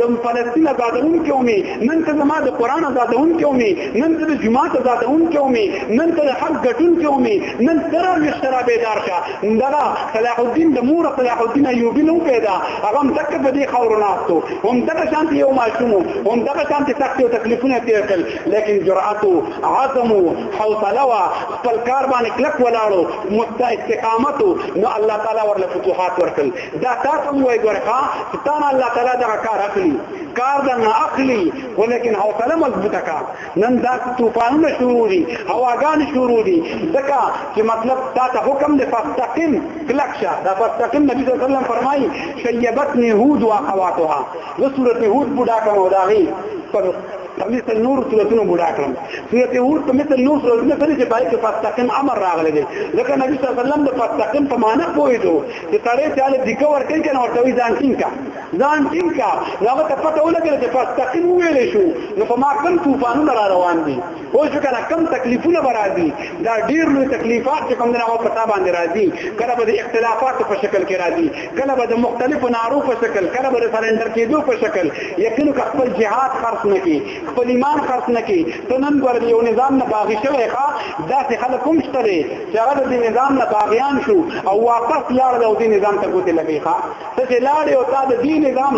د فلسطین آزادونکي ومې نن ته زما د قرآن آزادونکي ومې نن ته د جماعت آزادونکي ومې نن ته د حق ګټونکي ومې نن ته را ویښ ته را بیدار شه همدغه صلاح الدین د مور صلاح الدین ایوبی نو پیدا هغه هم دغه په دې خاور ناستو هم دغه شانت یو ماشوم هم دغه شانت سخت او تکلیفونه تیر کړ لیکن جرأت عزم حوصله وا خپل کار باندې کلک ولاړو مستقامت نو الله تعالی ورله فتوحات ورکړ دا تاسو هم وایي ګورخه ستانه الله تعالی دغه کار اخلي کار دا نه اخلي ولیکن حوصله مضبوطه کا نن دا طوفانونه شروع دي هواګانې شروع دي ځکه چې مطلب تا ته حکم دی فاستقم کلک شه دا فاستقم نبی صلی الله علیه وسلم فرمایي شیبتنی هود و اخواتها زه سورت هود بوډا کړم او د هغې پر په مثل نور صورتونو بوډا کړم سورت هود په مثل نور صورتونو سره چې پای کې فاستقم امر راغلی دی ځکه نبی صلی الله علیه وسلم د فاستقم په معنی پوهېدو چې سړی چې هله دیکه ورکوي که نه ورته وایي ځان ټینګ کړه ځان ټینګ کا نو هغه ته پته ولګېده چې فاستقیم وویلی شو نو په ما کم طوفانونه را روان دي پوه شو که نه کم تکلیفونه به راځي دا ډېر لوی تکلیفات چې کوم دی هغه په تا باندې راځي کله به د اختلافاتو په شکل کې راځي کله به د مختلفو نارو په شکل کله به د سرنډر کېدو په شکل یقین که خپل جهاد خرڅ نه کړي خپل ایمان خرڅ نه کړي ته نن ګوره د یو نظام نه باغي شوی ښه داسې خلک هم شته دی چې هغه د دې نظام نه باغیان شو او واپس لاړل او دې نظام ته ګوتې لګوي ښه ته چې لاړې او تا د دې نظام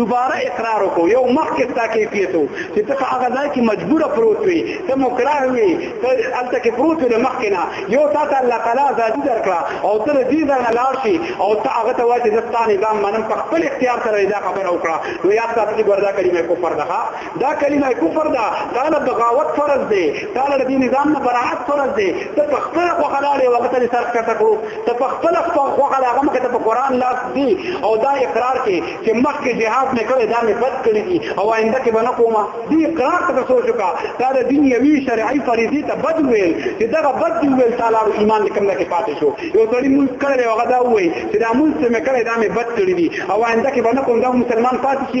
دوباره اقرار وکړو یو مخکې ستا کیفیت و چې ته په هغه ځای کې مجبوره پروت وي ته مکراه وي ته هلته کې پروت وي مخکې نه یو تا ته الله تعالی ازادي درکړه او ته د دې ځای نه لاړ شي او ته هغه ته وایې چې زه ستا نظام منم په خپل اختیار سره دا خبره وکړه نو یاد ساته چې ګردا کلمه کفر ده دا کلمه کفر ده تعالی بغاوت فرض دی تعالی د نظام نه براعت فرض دی ته په خپل خو خلاله وخت لري سر کټه کړو ته په خپل خو خلاله هغه مکه ته په قران لاس دی او دا اقرار کې چې مخکې جهاد نه کړی دا نه بد کړی دي او آینده کې بنه کومه دی اقرار ته سوچ کا دا د دین یوی شرعي فریضه ته بد ویل چې دا بد دی ویل تعالی ایمان کوم نه کې پاتې شو یو سړی مونږ کړی هغه دا وایي چې دا مونږ څه مکړی دا نه بد کړی دي او آینده کې بنه کوم دا مسلمان پاتې شي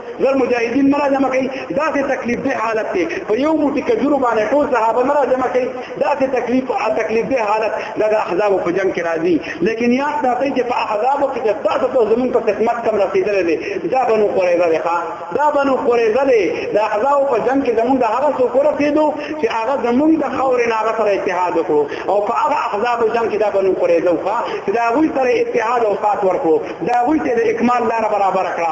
زر مجاهدین مرا جمع کوي دا څه تکلیف دی حالت دی په یو موټی کجورو باندې ټول صحابه مرا جمع کوي دا څه تکلیف او تکلیف دی حالت دا د احزاب په جنگ کې راځي لیکن یاد ساتئ چې په احزاب کې د تاسو ته زمون په خدمت کم رسیدل دي دا بنو قریظه دی ښا دا بنو قریظه دی د احزاب په جنگ کې زمون د هغه څو کور کېدو چې هغه زمون د خور نه هغه سره اتحاد وکړو او په هغه احزاب جنگ کې دا بنو قریظه ښا چې دا غوي سره اتحاد او سات ورکړو دا غوي ته د اکمال لار برابر کړه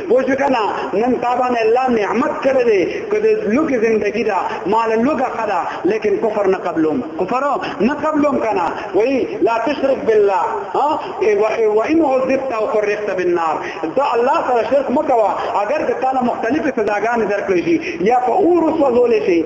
پوه شو کنه نن تا باندې الله نعمت کړی دی که د لوګي زندگی دا مال لوګه خدا لیکن کفر نه قبلوم کفر نه قبلوم کنه وای لا تشرک بالله ها و ان عذبت او فرقت بالنار دا الله سره شرک مکوا اگر که تعالی مختلفه سزاګانې درکړې شي یا په اور وسوځول شي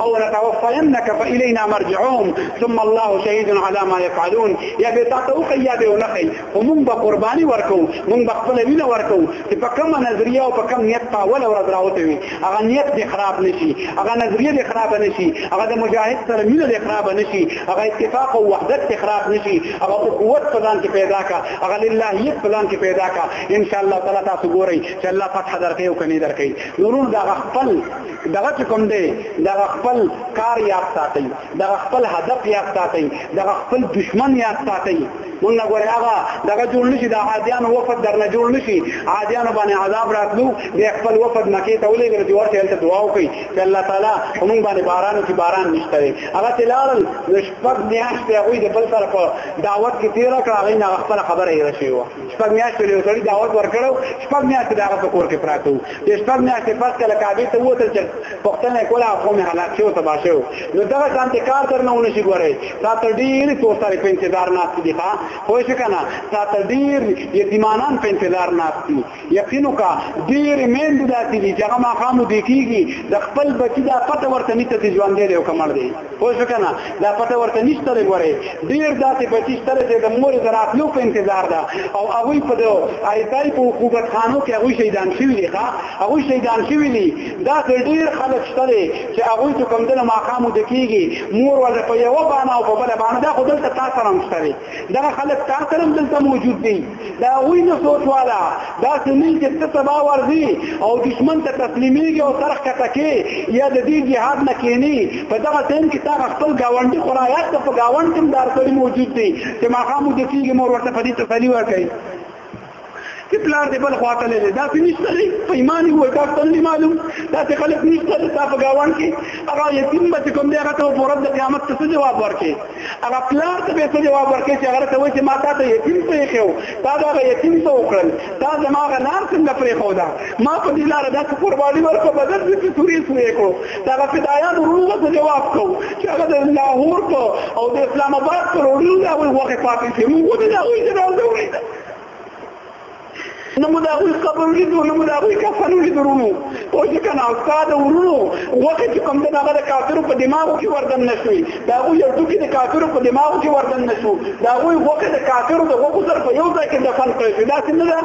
او لتوفينك فإلينا مرجعهم ثم الله شهيد على ما يفعلون يا به تاسو او کیا به ونخی هم به قرباني ورکو مونږ به خپل وینه ورکو چې په کومه نظریه او په کوم نیت په اول ورځ راوته وي هغه نیت دې خراب نشي هغه نظریه دې خراب نشي هغه د مجاهد سره مینه دې خراب نشي هغه اتفاق او وحدت دې خراب نشي هغه قوت په ځان کې پیدا کا هغه للهیت په ځان کې پیدا کا ان شاء الله تعالی تاسو ګورئ چې الله فتح درکې او کني درکې نورون دا خپل دغه چې کوم دی دغه خپل کار یاد ساتئ دغه خپل هدف یاد ساتئ دغه خپل دشمن یاد ساتئ مونږ نه ګورې هغه دغه جوړ نشي د عادیانو وفد درنه جوړ نشي عادیانو باندې عذاب راتلو د خپل وفد مکې ته ولېږل چې ورته هلته دعا وکړي چې الله تعالی مونږ باندې باران چې باران نشته دی هغه چې لاړل د شپږ میاشتې هغوی د بل سره په دعوت کې تېره کړه هغوی نه خپله خبره هېره شوې وه شپږ میاشتې له یو سړي دعوت ورکړی شپږ میاشتې د هغه په کور کې پراته وو چې شپږ میاشتې پس کله کعبې ته ووتل چې پوښتنه یې کوله افغو مې هلاک شوی تباه شوی نو دغه شان ته کار درنه ونه شي ګورئ تا ته ډېر تور سړی په انتظار ناست دي ښه پوه شو که نه تا ته ډېر یتیمانان په انتظار ناست دي یقین وکړه ډېرې میندې داسې دي چې هغه ماښام ودې کېږي د خپل بچي دا پته ورته نیته چې ژوندی دی او که مړ دی پوه شو کنه دا پته ورته نشته دی ګورې ډیر داسې بچی شته چې د مور د راتلو په انتظار ده او هغه په دو آیتای په حکومت خانو کې هغه شهیدان شوی دی ښا هغه شهیدان شوی دی دا ډیر خلک شته چې هغه ته کوم دنه ماقامو د کیږي مور ول په یو باندې او په بل باندې دا خدای ته تاسو هم شته دغه خلک تا سره هم دلته موجود دي د هغوی نه سوچ واله داسې نه چې ته سبا ورځي او دشمن ته تسلیمېږي او سر ښکته کې یا د دې جهاد نه کېني په دغه ټایم کې تا خپل ګاونډي خو رایاد ته په ګاونډ کې هم دار سړي موجود دي چې ماښام وجه کېږي مور ورته په دې تسلي ورکوي چې پلار دې بل خواته لري دا څه نشته دی په ایمان یو ډاکټر نه معلوم دا څه خلک نشته دا په گاوان کې هغه یتیم به کوم دی هغه ته په ورځ د قیامت څه جواب ورکړي هغه پلار ته به څه جواب ورکړي چې هغه ته وایي چې ما تا ته یتیم ته یې خو تا دا هغه یتیم ته وکړل تا زما غلار څنګه پرې خو دا ما په دې لار دا قرباني ورکړه بدل دې سوري سوري کو دغه فدایانو وروڼو ته جواب کوو چې هغه د لاهور په او د اسلام آباد په روډیو د هغوی غوښې پاتې شي موږ ولې د هغوی جنازه ولیده نه مو د هغوی قبر ولیدو نه مو د هغوی کفن ولیدو وروڼو پوه شو که نه او ستا د وروڼو غوښې چې کوم دی هغه د کافرو په دماغو کې وردن نه شوې د هغوی یو ټوکي د کافرو په دماغو کې وردن نه شو د هغوی غوښې د کافرو د غوښو سره په یو ځای کې دفن کړی شو داسې نه ده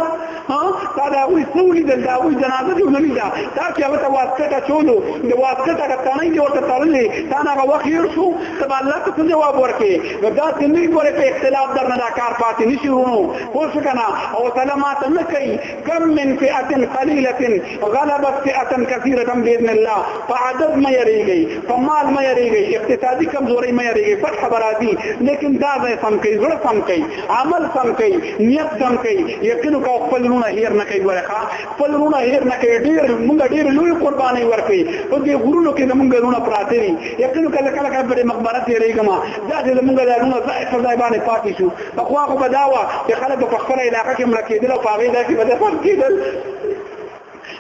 ها تا د هغوی څه ولیدل د هغوی جنازه دې ونه لیده تا چې هغه ته واسکټ اچولو د واسکټ هغه تڼۍ دې ورته تړلې تا نه هغه وخت هېر شو ته به الله ته څه جواب ورکړې نو داسې نه وي ګورې په اختلاف در نه دا کار پاتې نه شي وروڼو پوه شو که نه حوصله ماته نه کوي کم من فئة قلیلة غلبت فئه کثیره باذن الله په عدد مې یریږي په مال مې یریږي اقتصادي کمزوري مې یریږي فتح برادي لیکن دا به سم کوي زړه سم کوي عمل سم کوي نیت سم کوي یقین کو خپل رونه هیر نه کوي ورخه خپل رونه هیر نه کوي ډیر موږ ډیر لوی قرباني ورکړي په دې غرونو کې موږ رونه پراته دي یقین کله کله کله په مقبره کې یریږم دا چې موږ له رونه ځای په ځای باندې پاتې شو په خو هغه بداوه چې خلک په خپل علاقې کې ملکیدل او په هغه ځای کې بدفن کیدل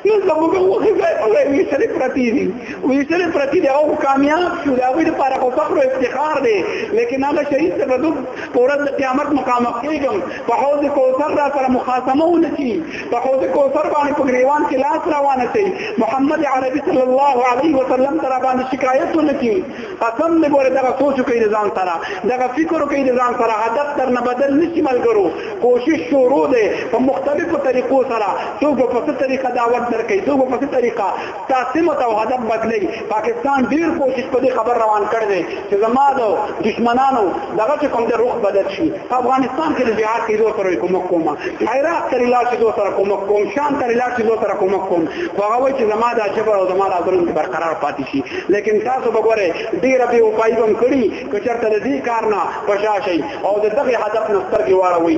نو زموږ وخت ځای په ځای ویشلې پرتی دي ویشلې پرتی دي او کامیاب شو دا وی لپاره خو فخر افتخار دی لیکن هغه شهید ته په دوب پورز د قیامت مقامت کېږم په حوض کوثر را سره مخاصمه ونه شي په حوض کوثر باندې په ګریوان کې لاس روانه شي محمد عربي صلی الله علیه وسلم تر باندې شکایت ونه شي قسم دی ګوره دغه سوچ وکړئ د ځان سره دغه فکر وکړئ د ځان سره هدف درنه بدل نشي ملګرو کوشش شروع دی په مختلفو طریقو سره څوک به په څه طریقه دعوت درکوي څوک به په څه طریقه ستا سمت او هدف بدلوي پاکستان ډیر کوشش په دې خبر روان کړی دی چې زما د دشمنانو دغه چې کوم د روح بدل شي په افغانستان کې د جهاد کېدو سره کومک کوم عراق ته لاړ کېدو سره کومک کوم شام ته لاړ کېدو سره کومک کوم خو هغه وایي چې زما د ژبه او زما د برقرار پاتې شي لیکن تاسو به ګورئ ډېره بې وفايي به هم کړي که چېرته د دې کار نه په شا شئ او د دغه هدف نه سترګې واړوئ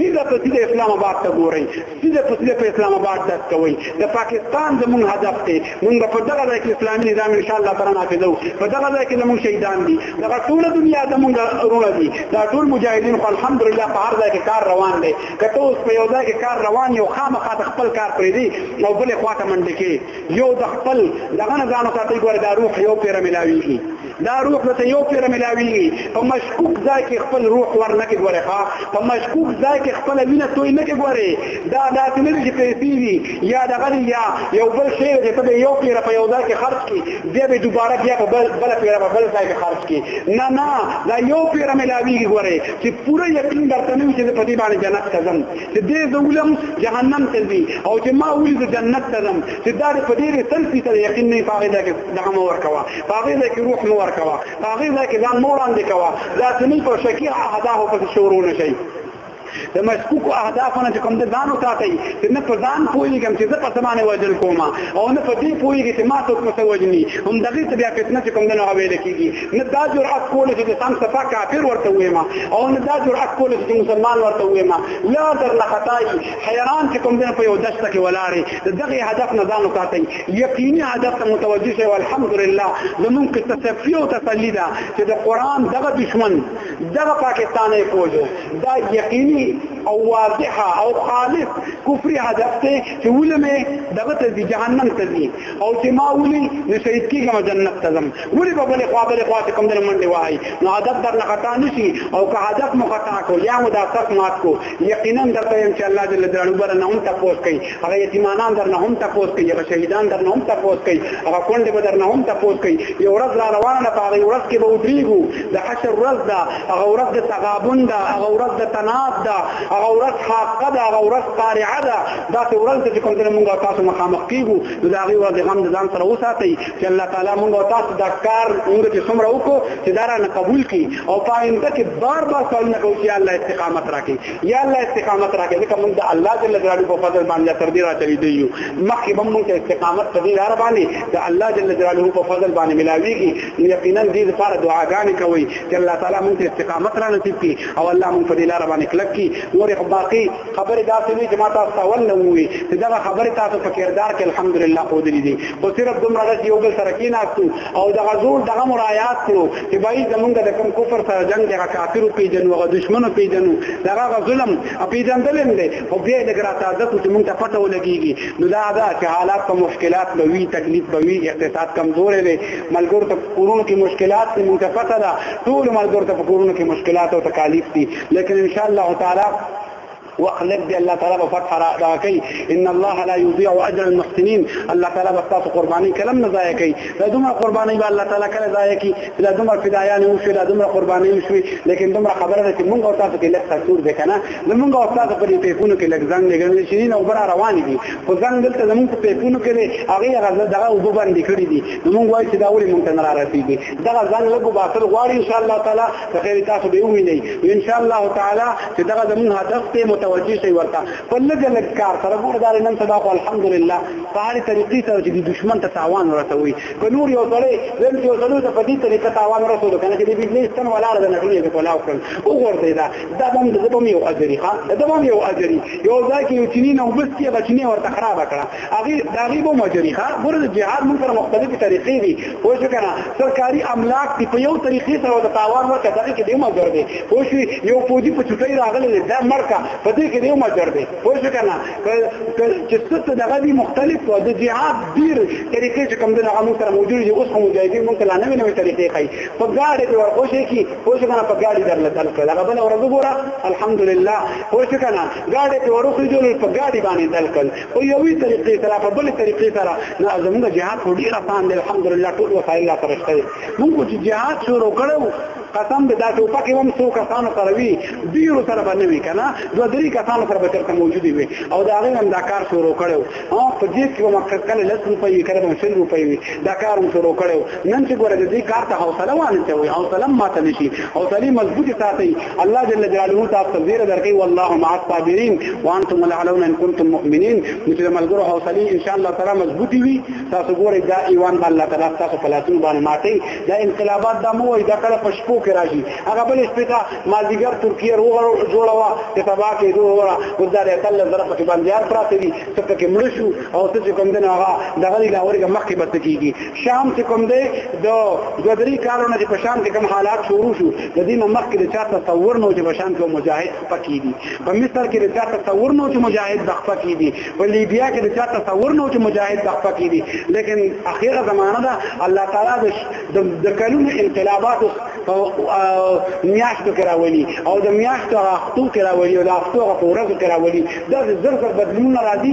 سیده په سیده اسلام آباد ته ګورئ سیده په سیده په اسلام آباد دس کوئ د پاکستان زمونږ هدف دی مونږ په دغه ځای کې اسلامي نظام ان شاء الله سره نافذو په دغه ځای کې زمونږ شهیدان دي دغه ټوله دنیا زمونږ وروڼه دي دا ټول مجاهدین خو الحمدلله په هر ځای کې کار روان دی که ته اوس په یو ځای کې کار روان یو خامخا د خپل کار پرېږدي او بلې خوا ته منډې کې یو د خپل دغه نه ځان ساتي ګوره دا روح یو پیر ملاویږي دا روح ته یو پیر ملاویږي په مشکوک ځای کې خپل روح ور نه کې ګوره ها په مشکوک ځای کې خپل وینه توی نه کې ګوره دا دا نه چې پیسې دي یا دغه یا یو بل شی چې ته یو پیر په یو ځای کې خرج کی بیا به دوباره بیا په بل بل پیر په بل ځای کې خرج کی نه نه دا یو پیر ملاویږي ګوره چې پوره یقین درته نه وي چې په دې باندې جنت ته ځم چې دې زه ولم جهنم ته ځي او چې ما ولي زه جنت ته ځم چې دا دې په ډېرې سل فیصده یقین نه وي په هغې ځای کې دغه مه ورکوه په هغې ځای کې روح مه ورکوه په هغې ځای کې ځان مه وړاندې کوه داسې نه په شکي اهدافو پسې شروع نه شئ د مشکوکو اهدافو نه چې کوم د ځان وساتئ چې نه په ځان پوهېږم چې زه په څه باندې وژل کوم او نه په دې پوهېږي چې ما څوک په څه وژني همدغې ته بیا فتنه چې کوم دی نو هغه ویل کېږي نه دا جرأت کولی شي چې سم صفا کافر ورته ووایم او نه دا جرأت کولی شي چې مسلمان ورته ووایم یا درنه خطا یي حیران چې کوم ځای په یو دشته کې ولاړ یې د دغه هدف نه ځان وساتئ یقیني هدف ته متوجه شئ الحمدلله زمونږ کې تصفیه او تسلي ده چې د قرآن دغه دشمن دغه پاکستانی فوج دا یقیني او واضحه او خالص کفري هدف دی چې ولمه دغه ته جهنم ته ځي او چې ما ولي نو شهید کېږم جنت ته ځم ولې په بلې خوا بلې خوا چې کوم ځای منډې وهئ نو هدف درنه خطا نه شي او که هدف مو خطا کړو یا مو دا صف مات کړو یقینا درته یم چې الله جل جلاله به درنه هم تپوس کوي هغه یتیمانان درنه هم تپوس کوي هغه شهیدان درنه هم تپوس کوي هغه کونډې به درنه هم تپوس کوي یو ورځ را روانه ده په هغې ورځ کې به ودرېږو د حشر ورځ ده هغه ورځ د تغابن ده هغه ورځ د تناب ده هغه ورځ حاقه ده هغه ورځ قارعه ده داسې ورځ ده چې کوم ځای مونږ تاسو مخامخ کېږو نو د هغې ورځې غم د ځان سره وساتئ چې الله تعالی موږ او تاسو دا کار موږ چې څومره وکړو چې دا رانه قبول کړي او په آینده کې بار بار سوالونه کوو چې الله استقامت راکړي یا الله استقامت راکړي ځکه موږ د الله جل جلاله په فضل باندې تر دې راچلي دی یو مخکې به موږ استقامت په دې لار باندې د الله جل جلاله په فضل باندې ملاويږي یقینا دې لپاره دعاګانې کوي چې الله تعالی موږ استقامت را نصیب کړي او الله موږ په دې لار باندې کلک کړي نور باقي خبرې داسې وي چې ما تاسو ته اول نه ووي چې دغه خبرې تاسو په کردار کې الحمدلله ښودلې دي خو صرف دومره ده چې یو بل سره کېناستو او دغه زور دغه مراعات کړو چې باید زمونږ د کوم کفر سره جنګ دغه کافرو پېژنو هغه دشمنو پېژنو دغه هغه ظلم پېژندل هم دی خو بیا یې لږ راتازه کړو چې مونږ ته پته ولګېږي نو دا ده چې حالات په مشکلات به وي تکلیف به وي اقتصاد کمزوری دی ملګرو ته کورونو کې مشکلات دي مونږ ته پته ده ټولو ملګرو ته په کورونو کې مشکلات او تکالیف دي لیکن انشاءالله تعالی وخت لږ دی الله تعالی به فتح را ادا کوي ان الله لا یضيع اجر المحسنین الله تعالی به تاسو قرباني کلم نه ضایع کوي دا دومره قرباني به الله تعالی کله ضایع کوي دا دومره فدایان او شي دا دومره قرباني وشوي لیکن دومره خبره ده چې موږ او تاسو کې لږ تصور ده کنه موږ او تاسو په دې پیپونو کې لږ ځنګ لګنې شي نه اوبر روان دي خو ځنګ دلته زموږ په پیپونو کې دی هغه هغه دغه وب باندې کړی دي موږ وایو چې دا ولې موږ ته نه راځي دغه ځنګ لګو باطل غواړي ان شاء الله تعالی څه خیر تاسو به ووینئ نو ان شاء الله تعالی چې دا زموږ هدف ته متوجي شي ورته په لږ لږ کار سره ګور دا نن سبا خو الحمدلله په هر طریقې سره چې دشمن ته تاوان ورسوي که نور یو سړی زم یو سړی ته په دې طریقه تاوان ورسول کنه چې دې بزنس تن ولاړ ده نه ټول یې کولا وکړ او ورته دا دا هم د دوم یو اجري ښا دا هم یو اجري یو ځکه یو چینی نو بس کې بچنی ورته خراب کړه هغه د هغه په مجري ښه ګور د جهاد موږ سره مختلفې طریقې دي خو څه کنه سرکاري املاک دی په یو طریقې سره د تاوان ورکړه دغه کې دی مجر دی خو شي یو فوجي په چټي راغلی دی دا مرکه په دې کې دی مجر دی خو څه کنه چې ست دغه دی مختلف و د جهاد ډیر طریقې چې کوم د هغه موږ سره موجود دي اوس هم مجاهدین موږ لا نوې نوې طریقې کوي په ګاډي کې ورخو شي کې خو څه کنه په ګاډي درل تل کړه هغه بل ورځ ګوره الحمدلله خو څه کنه ګاډي کې ورخو جوړ په ګاډي باندې تل کړه په یوې طریقې سره په بلې طریقې سره نو زموږ جهاد خو ډېر اسان دی الحمدلله ټول وسایل لا سره شته موږ چې جهاد شروع کړو قسم به دا ټوپک هم څو کسانو سره وي ډیرو سره به نه وي که نه دوه درې کسانو سره به چېرته موجودې وي او د هغې هم دا کار شروع کړی و په جیب کې به مقصد کله لس روپۍ وي کله به هم شل روپۍ وي دا کار هم شروع کړی و نن چې ګوره د دې کار ته حوصله وانه چوي حوصله ماته نشي حوصله مضبوطه ساتي الله جل جلاله تاسو ته زیره درکې والله مع الصابرین وانتم الاعلون ان کنتم مؤمنین چې ملګرو حوصله ان شاء الله تعالی مضبوطی وي تاسو ګوره دا ایوان الله تعالی تاسو په لاسونو باندې ماتي دا انقلابات د مو دا کله په شپو کې راځي هغه بل شپه مازیګر ترکیه روغړو جوړه وا چې تبا کې دوه ورا ګزارې تل زره په باندې یار پراته دي څه کې مړ شو او څه کوم دنه هغه دغه لوري مخکې بس کیږي شام چې کوم دی د دوه درې کالو نه چې په شام کې کوم حالات شروع شو د دې نه مخکې د چا تصور نه و چې په شام کې مجاهد خفه کېږي په مصر کې د چا تصور نه و چې مجاهد د خفه کېږي په لیبیا کې د چا تصور نه و چې مجاهد د خفه کېږي لیکن اخیره زمانه ده الله تعالی د د کلونو انقلابات په میاشتو کې راولي او د میاشتو هغه هفتو کې راولي او د هفتو هغه په ورځو کې راولي دا د زر زر بدلونونه راځي